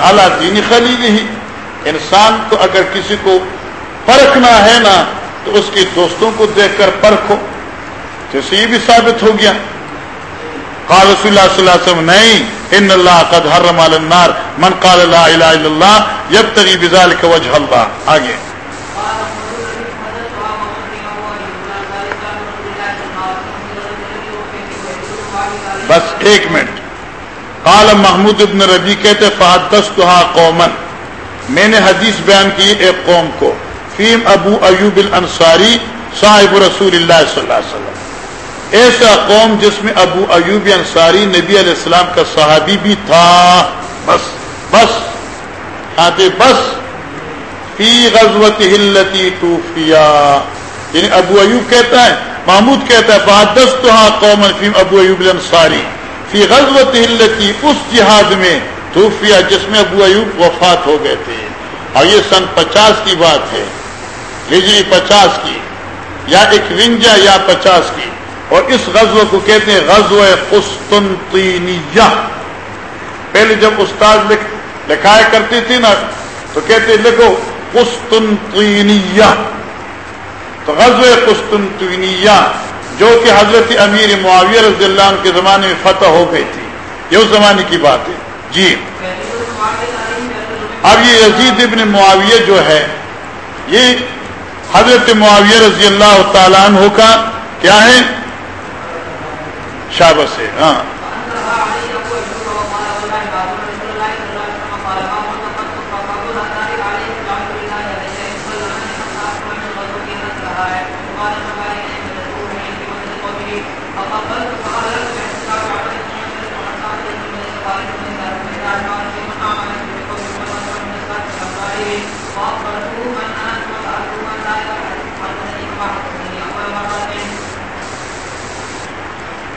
اعلیٰ دین خلیلی انسان کو اگر کسی کو پرکھنا ہے نا، تو اس کے دوستوں کو دیکھ کر پرکھو جیسے یہ بھی ثابت ہو گیا۔ قال رسول اللہ صلی اللہ علیہ وسلم، نہیں، ان اللہ قد حرم علی النار۔ من قال لا الہ الا اللہ، یبتغی بذلک وجہ اللہ۔ آگے۔ بس ایک منٹ۔ قال محمود ابن ربی کہتے فحدثتها قوما۔ میں نے حدیث بیان کی ایک قوم کو۔ فیم ابو ایوب الانصاری صاحب رسول اللہ صلی اللہ علیہ وسلم۔ ایسا قوم جس میں ابو ایوب انصاری نبی علیہ السلام کا صحابی بھی تھا۔ بس بس۔ ہاں جی، بس۔ فی غزوت ہلتی ٹوفیا یعنی ابو ایوب کہتا ہے محمود کہتا ہے بہادس تو ہاں قوم فیم ابو ایوب الانصاری فی غزوت ہلتی اس جہاد میں توفیا جس میں ابو ایوب وفات ہو گئے تھے۔ اور یہ سن پچاس کی بات ہے۔ ہجری پچاس کی، یا اکونجا یا پچاس کی۔ اور اس غزو کو کہتے ہیں غزو قسطنطینیہ۔ پہلے جب استاد لکھ لکھایا کرتی تھی نا، تو کہتے لکھو قسطنطینیہ۔ غزو قسطنطینیہ، جو کہ حضرت امیر معاویہ رضی اللہ عنہ کے زمانے میں فتح ہو گئی تھی۔ یہ اس زمانے کی بات ہے۔ جی۔ اب یہ یزید ابن معاویہ جو ہے، یہ حضرت معاویہ رضی اللہ تعالیٰ عنہ کا کیا ہے؟ شابس ہے ہاں۔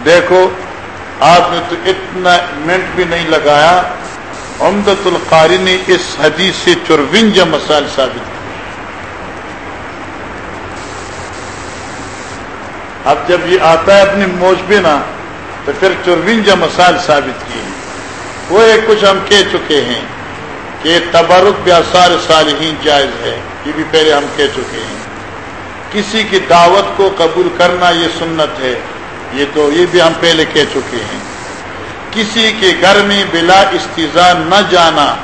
دیکھو، آپ نے تو اتنا منٹ بھی نہیں لگایا۔ امدت القاری نے اس حدیث سے چرونجا مسائل ثابت کیا اب جب یہ آتا ہے اپنی موج پہ نا، تو پھر چرونجا مسائل ثابت کیے ہیں۔ وہ ایک کچھ ہم کہہ چکے ہیں کہ تبرک بیاسار صالحین جائز ہے۔ یہ بھی پہلے ہم کہہ چکے ہیں۔ کسی کی دعوت کو قبول کرنا یہ سنت ہے۔ یہ تو یہ بھی ہم پہلے کہہ چکے ہیں۔ کسی کے گھر میں بلا استیزان نہ جانا،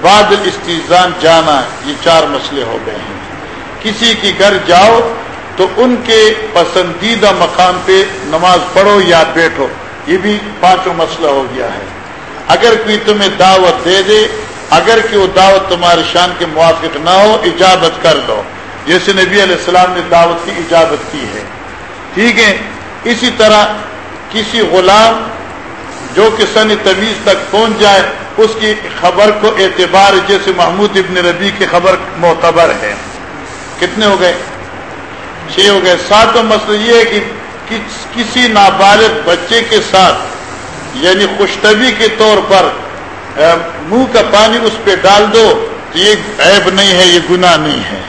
بعد استیزان جانا، یہ چار مسئلے ہو گئے ہیں۔ کسی کے گھر جاؤ تو ان کے پسندیدہ مقام پہ نماز پڑھو یا بیٹھو۔ یہ بھی پانچوں مسئلہ ہو گیا ہے۔ اگر کوئی تمہیں دعوت دے دے، اگر کہ وہ دعوت تمہارے شان کے موافق نہ ہو، اجابت کر دو۔ جیسے نبی علیہ السلام نے دعوت کی، اجابت کی ہے۔ ٹھیک ہے۔ اسی طرح کسی غلام جو کہ سن تمیز تک پہنچ جائے، اس کی خبر کو اعتبار جیسے محمود ابن ربی کی خبر معتبر ہے۔ کتنے ہو گئے؟ چھ ہو گئے۔ ساتوں مسئلہ یہ ہے کہ کسی نابالغ بچے کے ساتھ یعنی خوشتبی کے طور پر منہ کا پانی اس پہ ڈال دو تو یہ عیب نہیں ہے، یہ گناہ نہیں ہے۔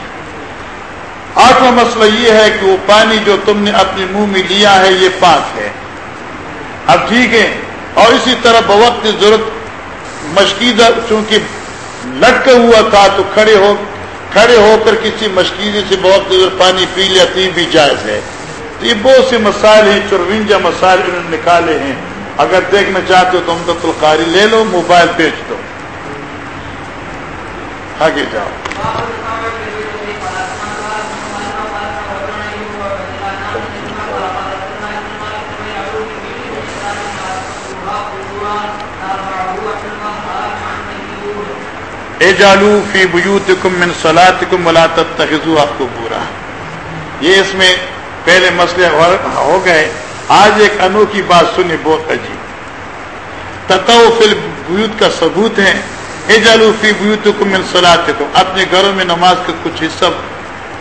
آٹھواں مسئلہ یہ ہے کہ وہ پانی جو تم نے اپنے منہ میں لیا ہے، یہ پاک ہے۔ اب ٹھیک ہے۔ اور اسی طرح بوقت ضرورت مشکیزہ چونکہ لٹکا ہوا تھا تو کھڑے ہو کھڑے ہو کر کسی مشکیزے سے بہت پانی پی لیا تو یہ بھی جائز ہے۔ تو یہ بہت سے مسائل ہیں چروینجا مسائل انہوں نے نکالے ہیں۔ اگر دیکھنا چاہتے ہو تو ہم تو تلقاری لے لو، موبائل بیچ دو۔ آگے جاؤ۔ اے جالو فی بوت کم من سلاد کم تخذو آپ کو برا یہ اس میں پہلے مسئلے ہو گئے۔ آج ایک انوکھی بات سنی، بہت عجیب۔ تتو فل بیوت کا ثبوت ہے۔ اے جالو فی بوت من سلاد اپنے گھروں میں نماز کا کچھ حصہ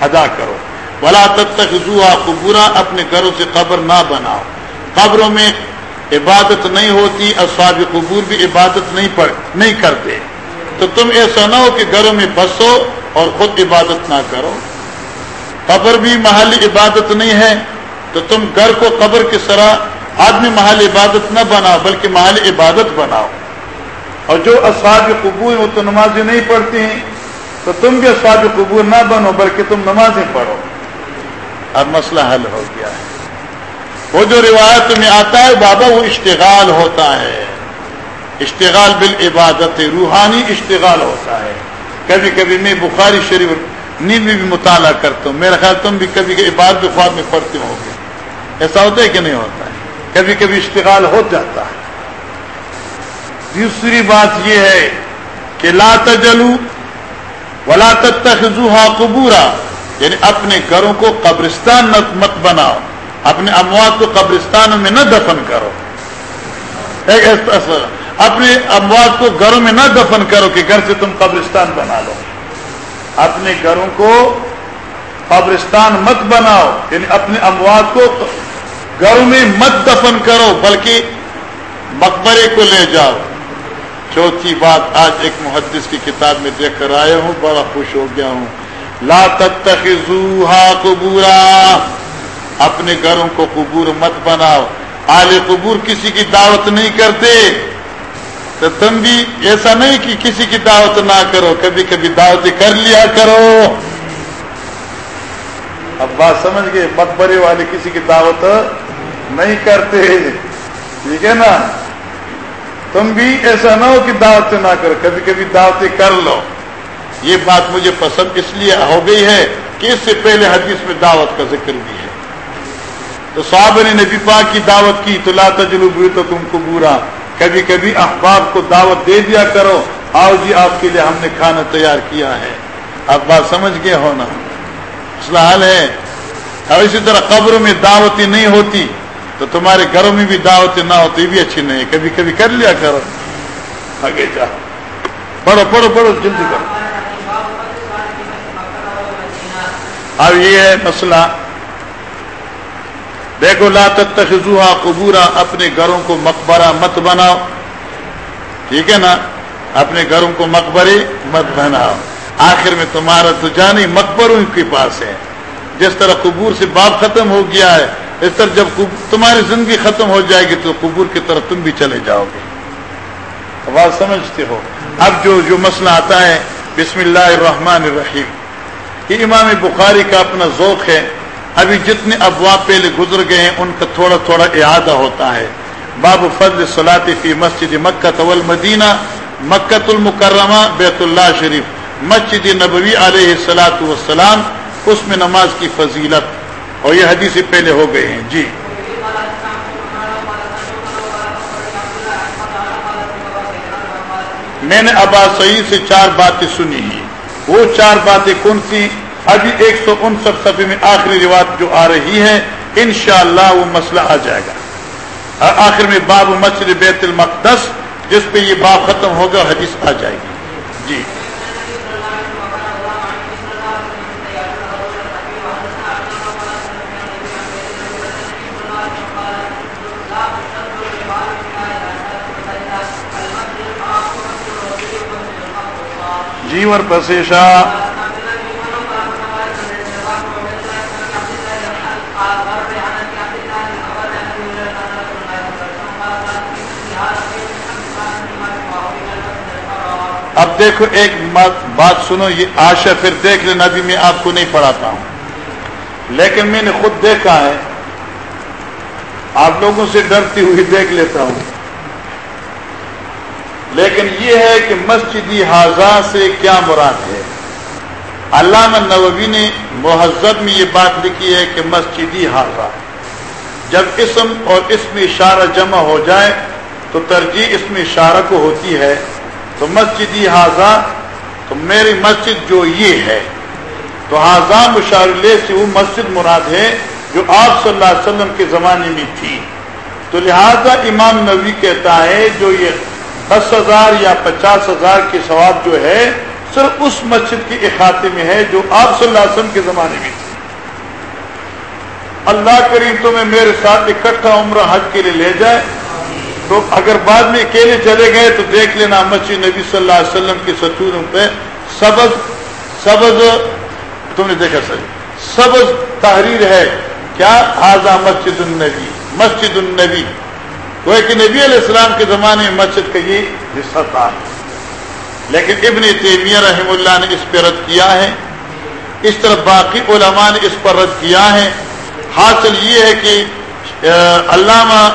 ادا کرو۔ بلا تخذو آپ کو برا اپنے گھروں سے قبر نہ بناؤ۔ قبروں میں عبادت نہیں ہوتی، اصحاب قبور بھی عبادت نہیں پڑ نہیں کرتے۔ تو تم ایسا نہ ہو کہ گھروں میں بسو اور خود عبادت نہ کرو۔ قبر بھی محل عبادت نہیں ہے۔ تو تم گھر کو قبر کی طرح آدمی محل عبادت نہ بناؤ، بلکہ محل عبادت بناؤ۔ اور جو اسفاد قبول وہ تو نمازیں نہیں پڑھتی ہیں۔ تو تم بھی اسفاد قبول نہ بنو، بلکہ تم نمازیں پڑھو۔ اب مسئلہ حل ہو گیا ہے۔ وہ جو روایت میں آتا ہے، بابا وہ اشتغال ہوتا ہے۔ اشتغال بال عبادت روحانی اشتغال ہوتا ہے۔ کبھی کبھی میں بخاری شریف نیند میں بھی مطالعہ کرتا ہوں۔ میرا خیال تم بھی کبھی عبادت خواب میں پڑھتے ہو گے۔ ایسا ہوتا ہے کہ نہیں ہوتا ہے؟ کبھی کبھی اشتغال ہو جاتا ہے۔ دوسری بات یہ ہے کہ لا تجلو ولا تخذوها قبورا یعنی اپنے گھروں کو قبرستان مت بناؤ۔ اپنے اموات کو قبرستان میں نہ دفن کرو۔ ایک اپنے اموات کو گھروں میں نہ دفن کرو کہ گھر سے تم قبرستان بنا لو۔ اپنے گھروں کو قبرستان مت بناؤ یعنی اپنے اموات کو گھروں میں مت دفن کرو، بلکہ مقبرے کو لے جاؤ۔ چوتھی بات، آج ایک محدث کی کتاب میں دیکھ کر آیا ہوں، بڑا خوش ہو گیا ہوں۔ لا تتخذوها قبورا، اپنے گھروں کو قبور مت بناؤ۔ آل قبور کسی کی دعوت نہیں کرتے۔ تو تم بھی ایسا نہیں کہ کسی کی دعوت نہ کرو، کبھی کبھی دعوت کر لیا کرو۔ اب بات سمجھ گئے مقبرے والے کسی کی دعوت نہیں کرتے۔ ٹھیک ہے نا؟ تم بھی ایسا نہ ہو کہ دعوت نہ کرو، کبھی کبھی دعوتیں کر لو۔ یہ بات مجھے پسند اس لیے ہو گئی ہے کہ اس سے پہلے حدیث میں دعوت کا ذکر بھی ہے۔ تو صاحب نے نبی پاک کی دعوت کی، تو لا تجلو تو تم کو برا کبھی کبھی احباب کو دعوت دے دیا کرو، آؤ جی آپ کے لیے ہم نے کھانا تیار کیا ہے۔ آپ بات سمجھ گئے ہونا مسئلہ حال ہے اور اسی طرح قبروں میں دعوتیں نہیں ہوتی، تو تمہارے گھروں میں بھی دعوتیں نہ ہوتی یہ بھی اچھی نہیں ہے۔ کبھی کبھی کر لیا کرو۔ آگے جا پڑھو پڑھو پڑھو، جلدی کرو۔ اب یہ ہے مسئلہ دیکھو، لا تخذوها قبورا، اپنے گھروں کو مقبرہ مت بناؤ۔ ٹھیک ہے نا؟ اپنے گھروں کو مقبرے مت بناؤ۔ آخر میں تمہارا تو جانی مقبروں کے پاس ہے۔ جس طرح قبور سے باپ ختم ہو گیا ہے، اس طرح جب تمہاری زندگی ختم ہو جائے گی تو قبور کی طرف تم بھی چلے جاؤ گے۔ بات سمجھتے ہو؟ اب جو جو مسئلہ آتا ہے، بسم اللہ الرحمن الرحیم۔ یہ امام بخاری کا اپنا ذوق ہے۔ ابھی جتنے ابواب پہلے گزر گئے ہیں، ان کا تھوڑا تھوڑا اعادہ ہوتا ہے۔ باب فضل صلاح فی مسجد مکہ طول مدینہ مکت المکرمہ، بیت اللہ شریف۔ مسجد نبوی علیہ السلاۃ والسلام، اس میں نماز کی فضیلت۔ اور یہ حدیث پہلے ہو گئے ہیں۔ جی۔ میں نے ابا سعید سے چار باتیں سنی ہیں۔ وہ چار باتیں کون سی؟ ابھی ایک سو انسٹھ صفحے میں آخری روایت جو آ رہی ہے، انشاءاللہ وہ مسئلہ آ جائے گا۔ آخر میں باب مسجد بیت المقدس، جس پہ یہ باب ختم ہوگا، حدیث آ جائے گی۔ جی۔ جیور پسیشا اب دیکھو، ایک بات سنو، یہ آشا پھر دیکھ لینا ابھی میں آپ کو نہیں پڑھاتا ہوں۔ لیکن میں نے خود دیکھا ہے، آپ لوگوں سے ڈرتی ہوئی دیکھ لیتا ہوں۔ لیکن یہ ہے کہ مسجدی حاضہ سے کیا مراد ہے۔ علامہ نووی نے مہذب میں یہ بات لکھی ہے کہ مسجدی حاضہ، جب اسم اور اس میں اشارہ جمع ہو جائے تو ترجیح اس میں اشارہ کو ہوتی ہے تو مسجدی حاضہ، تو میری مسجد جو یہ ہے، تو حاضہ مشارلے سے وہ مسجد مراد ہے جو آپ صلی اللہ علیہ وسلم کے زمانے میں تھی۔ تو لہذا امام نبی کہتا ہے جو یہ دس ہزار یا پچاس ہزار کے ثواب جو ہے، صرف اس مسجد کے احاطے میں ہے جو آپ صلی اللہ علیہ وسلم کے زمانے میں تھی۔ اللہ کریم تمہیں میرے ساتھ اکٹھا عمرہ حج کے لیے لے جائے۔ تو اگر بعد میں اکیلے چلے گئے تو دیکھ لینا مسجد نبی صلی اللہ علیہ وسلم کے ستوروں پہ سبز سبز، تم نے دیکھا سر، سبز تحریر ہے، کیا؟ حاضہ مسجد النبی مسجد النبی۔ وہ کہ نبی علیہ السلام کے زمانے میں مسجد کا یہ حصہ تھا۔ لیکن ابن تیمیہ رحم اللہ نے اس پہ رد کیا ہے۔ اس طرح باقی علماء نے اس پر رد کیا ہے۔ حاصل یہ ہے کہ علامہ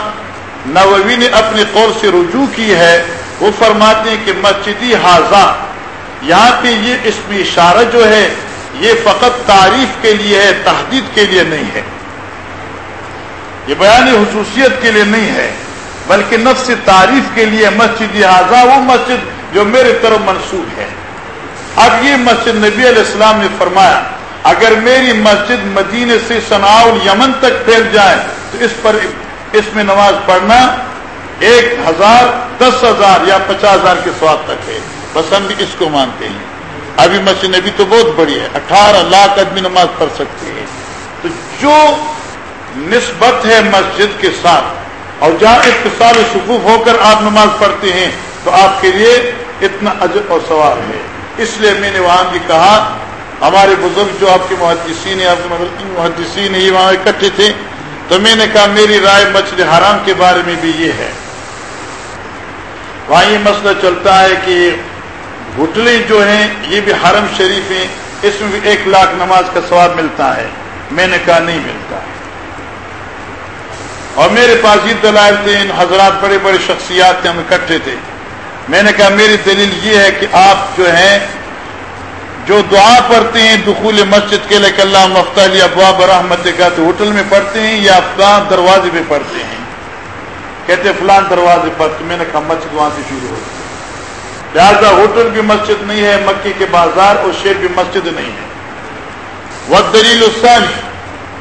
نووی نے اپنے قول سے رجوع کی ہے، وہ فرماتے ہیں کہ مسجدی حاضہ، یہاں پہ یہ اس میں اشارہ جو ہے، یہ فقط تعریف کے لیے ہے، تحدید کے لیے نہیں ہے۔ یہ بیان خصوصیت کے لیے نہیں ہے، بلکہ نفس تعریف کے لیے مسجد حاضہ، وہ مسجد جو میرے طرف منسوخ ہے۔ اب یہ مسجد نبی علیہ السلام نے فرمایا، اگر میری مسجد مدینے سے سناؤ یمن تک پھیل جائے، تو اس پر اس میں نماز پڑھنا ایک ہزار، دس ہزار یا پچاس ہزار کے سواد تک ہے۔ بس ہم بھی اس کو مانتے ہیں۔ ابھی مسجد نبی تو بہت بڑی ہے، اٹھارہ لاکھ آدمی نماز پڑھ سکتے ہیں۔ تو جو نسبت ہے مسجد کے ساتھ، اور جہاں اتصال شکوف ہو کر آپ نماز پڑھتے ہیں، تو آپ کے لیے اتنا عجب اور سوال ہے۔ اس لیے میں نے وہاں بھی کہا، ہمارے بزرگ جو آپ کے محدثین محدثین ہی وہاں اکٹھے تھے تو میں نے کہا میری رائے مسجد حرام کے بارے میں بھی یہ ہے۔ وہاں یہ مسئلہ چلتا ہے کہ ہوٹلیں جو ہیں، یہ بھی حرم شریف ہیں اس میں بھی ایک لاکھ نماز کا ثواب ملتا ہے۔ میں نے کہا نہیں ملتا۔ اور میرے پاس یہ دلائل تھے، ان حضرات بڑے بڑے شخصیات تھے ہم اکٹھے تھے۔ میں نے کہا میری دلیل یہ ہے کہ آپ جو ہیں جو دعا پڑھتے ہیں دخول مسجد کے لیے اللہ مفتی ابواب رحمت کا تو ہوٹل میں پڑھتے ہیں یا فلان دروازے پہ پڑھتے ہیں؟ کہتے فلان دروازے پر میں نے کہا مسجد وہاں سے شروع ہوتی لہٰذا ہوٹل بھی مسجد نہیں ہے مکی کے بازار اور شیر بھی مسجد نہیں ہے۔ وہ دلیل السانی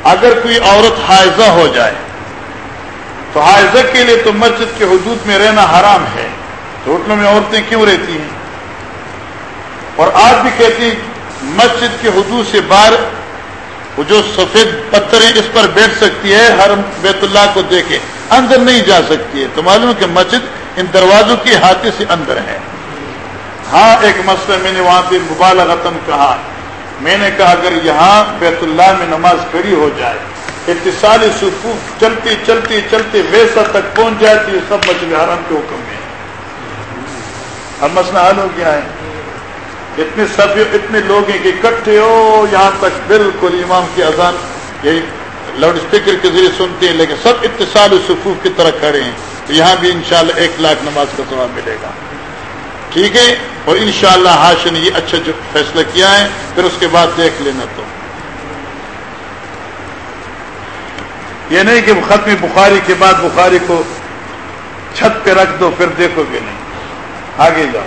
اگر کوئی عورت حائضہ ہو جائے، تو حائضہ کے لیے تو مسجد کے حدود میں رہنا حرام ہے۔ تو ہوٹلوں میں عورتیں کیوں رہتی ہیں؟ اور آپ بھی کہتے ہیں، مسجد کے حدود سے باہر وہ جو سفید پتھر ہے اس پر بیٹھ سکتی ہے، ہر بیت اللہ کو دیکھے، اندر نہیں جا سکتی ہے۔ تو معلوم کہ مسجد ان دروازوں کے ہاتھے سے اندر ہے۔ ہاں ایک مسئلہ میں نے وہاں پہ مبالغتن کہا۔ میں نے کہا، اگر یہاں بیت اللہ میں نماز کھڑی ہو جائے، اتصال سکوف چلتی چلتی چلتے ویسا تک پہنچ جائے تو یہ سب مسجد حرام کے حکم میں اب مسئلہ حل ہو گیا ہے۔ اتنے سب اتنے لوگ ہیں کہ اکٹھے ہو، یہاں تک بالکل امام کی اذان یہی لاؤڈ اسپیکر کے ذریعے سنتے ہیں، لیکن سب اتصال سکوف کی طرح کھڑے ہیں۔ تو یہاں بھی انشاءاللہ ایک لاکھ نماز کا سواب ملے گا۔ ٹھیک ہے؟ اور انشاءاللہ شاء اللہ نے یہ اچھا جو فیصلہ کیا ہے، پھر اس کے بعد دیکھ لینا تو۔ یہ نہیں کہ ختم بخاری کے بعد بخاری کو چھت پہ رکھ دو، پھر دیکھو گے نہیں۔ آگے جاؤ۔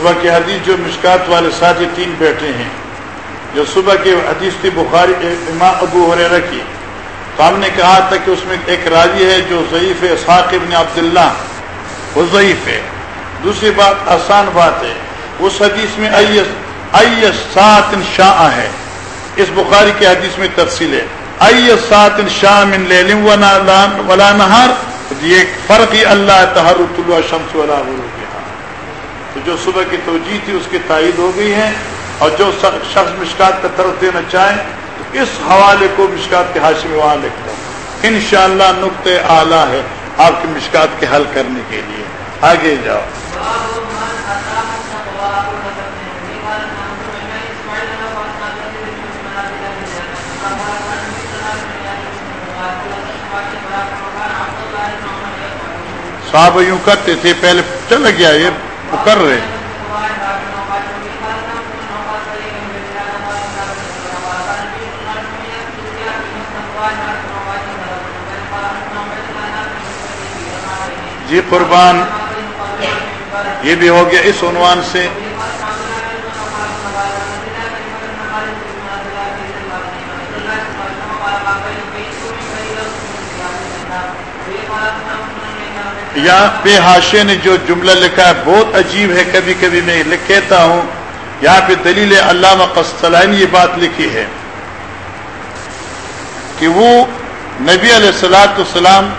صبح کی حدیث جو مشکات والے ساتھی تین بیٹھے ہیں، جو صبح کی حدیث تھی بخاری، امام ابو ہو رکھی تو ہم نے کہا تھا کہ اس میں ایک راوی ہے جو ضعیف ہے ثاقب نے عبداللہ۔ وہ ضعیف ہے۔ دوسری بات آسان بات ہے۔ اس حدیث میں ایس سات شاہ ہے۔ اس بخاری کی حدیث میں تفصیل ہے۔ ایس سات شاہ من لم ولا نہار۔ یہ فرق ہی اللہ تہر طلوع شمس ولا غروب۔ تو جو صبح کی توجہ تھی اس کی تائید ہو گئی ہے اور جو شخص مشکات کا طرف دینا چاہیں تو اس حوالے کو مشکات کے حاشی میں وہاں لکھتا ہوں ان شاء اللہ نقطۂ اعلیٰ ہے آپ کی مشکات کے حل کرنے کے لیے۔ آگے جاؤ۔ صاحب یوں کرتے تھے، پہلے چل گیا یہ۔ کر رہے جی قربان یہ بھی ہو گیا اس عنوان سے۔ یا پہ حاشے نے جو جملہ لکھا ہے، بہت عجیب ہے، کبھی کبھی میں لکھتا ہوں۔ یہاں پہ دلیل علامہ قسطلانی یہ بات لکھی ہے کہ وہ نبی علیہ السلاۃ السلام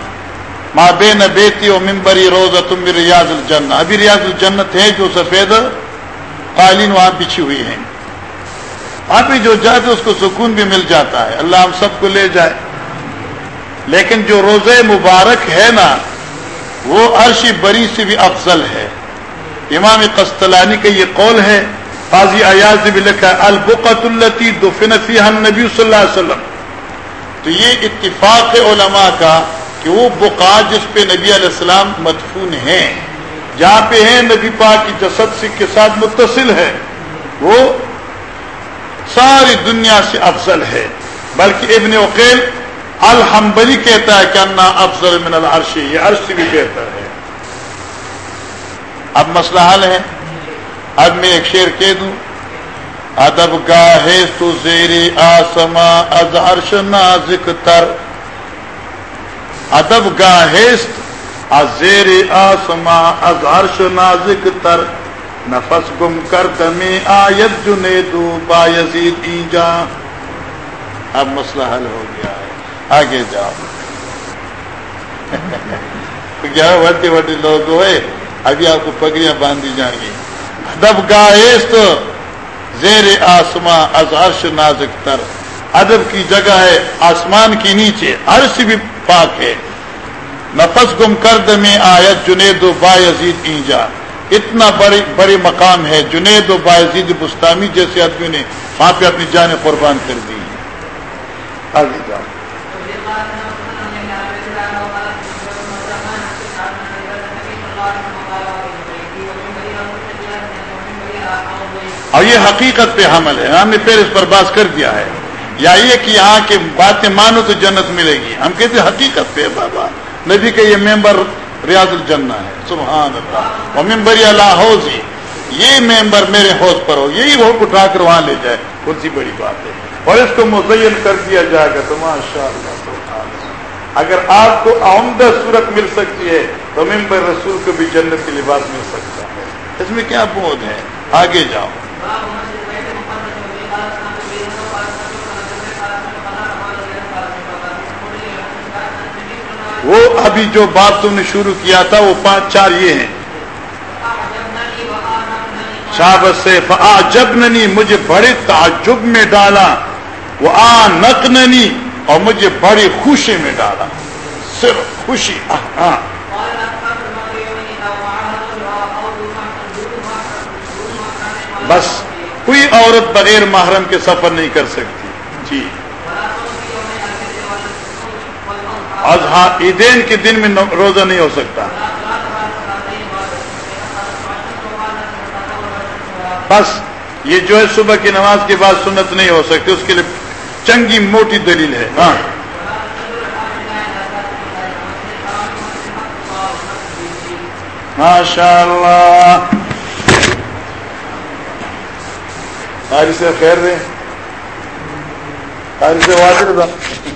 ماں بے نبیتی و ممبری روز تم ریاض الجنت ابھی ریاض الجنت ہے جو سفید، قالین وہاں بچھی ہوئی ہیں۔ وہاں پہ جو جاتے اس کو سکون بھی مل جاتا ہے۔ اللہ ہم سب کو لے جائے۔ لیکن جو روزے مبارک ہے نا وہ عرشی بری سے بھی افضل ہے۔ امام قسطلانی کا یہ قول ہے، قاضی ایاز نے بھی لکھا البقت التی دفن ہم نبی صلی اللہ علیہ وسلم۔ تو یہ اتفاق علماء کا کہ وہ بقا جس پہ نبی علیہ السلام مدفون ہیں، جہاں پہ ہیں نبی پاک کی جسد سے کے ساتھ متصل ہے، وہ ساری دنیا سے افضل ہے۔ بلکہ ابن وقیل الحمبلی کہتا ہے کہ انا افضل من العرش، یہ عرش سے بھی بہتر ہے۔ اب مسئلہ حل ہے۔ اب میں ایک شعر کہہ دوں۔ ادب گاہ تو زیر آسما از عرش نازک تر۔ ادب گاہست زیر آسما از عرش نازک تر۔ نفس گم کر دمی آیت جنے دو با یزید ایجا اب مسئلہ حل ہو گیا۔ ہے آگے جاؤ۔ کیا بڑے بڑے لوگ ہوئے۔ ابھی آپ کو پگڑیاں باندھی جائیں گی۔ ادب گاہست زیر آسمان از عرش نازک تر۔ ادب کی جگہ ہے آسمان کے نیچے۔ عرش بھی پاک ہے۔ نفس گم کرد میں آیت جنید و با یزید اینجا۔ اتنا بڑی بڑی مقام ہے۔ جنید و بایزید بستانی جیسے آدمی نے وہاں پہ اپنی جانیں قربان کر دی۔ آگے جاؤ۔ اور یہ حقیقت پہ حمل ہے۔ ہم نے پھر اس پر باز کر دیا ہے۔ یا یہ کہ یہاں کی باتیں مانو تو جنت ملے گی۔ ہم کہتے ہیں حقیقت پہ بابا۔ نبی کا یہ ممبر ریاض الجنہ ہے۔ سبحان اللہ اور ممبر اللہ حوض ہی یہ ممبر میرے حوض پر ہو۔ یہی وہ اٹھا کر وہاں لے جائے۔ کون سی بڑی بات ہے۔ اور اس کو مزین کر دیا جائے گا تو ماشاء اللہ اگر آپ کو عمدہ صورت مل سکتی ہے، تو ممبر رسول کو بھی جنت کے لباس مل سکتا ہے۔ اس میں کیا بہت ہے؟ آگے جاؤ۔ وہ ابھی جو بات تم نے شروع کیا تھا وہ پانچ چار یہ ہیں۔ شابت سے جب ننی مجھے بڑے تعجب میں ڈالا۔ وہ آ نقننی اور مجھے بڑی خوشی میں ڈالا۔ صرف خوشی ہاں بس کوئی عورت بغیر محرم کے سفر نہیں کر سکتی۔ جی۔ آج ہاں عیدین کے دن میں روزہ نہیں ہو سکتا۔ بس، یہ جو ہے صبح کی نماز کے بعد سنت نہیں ہو سکتی، اس کے لیے چنگی موٹی دلیل ہے۔ ہاں۔ ماشاء اللہ قاری سے خیر دیں قاری سے واضح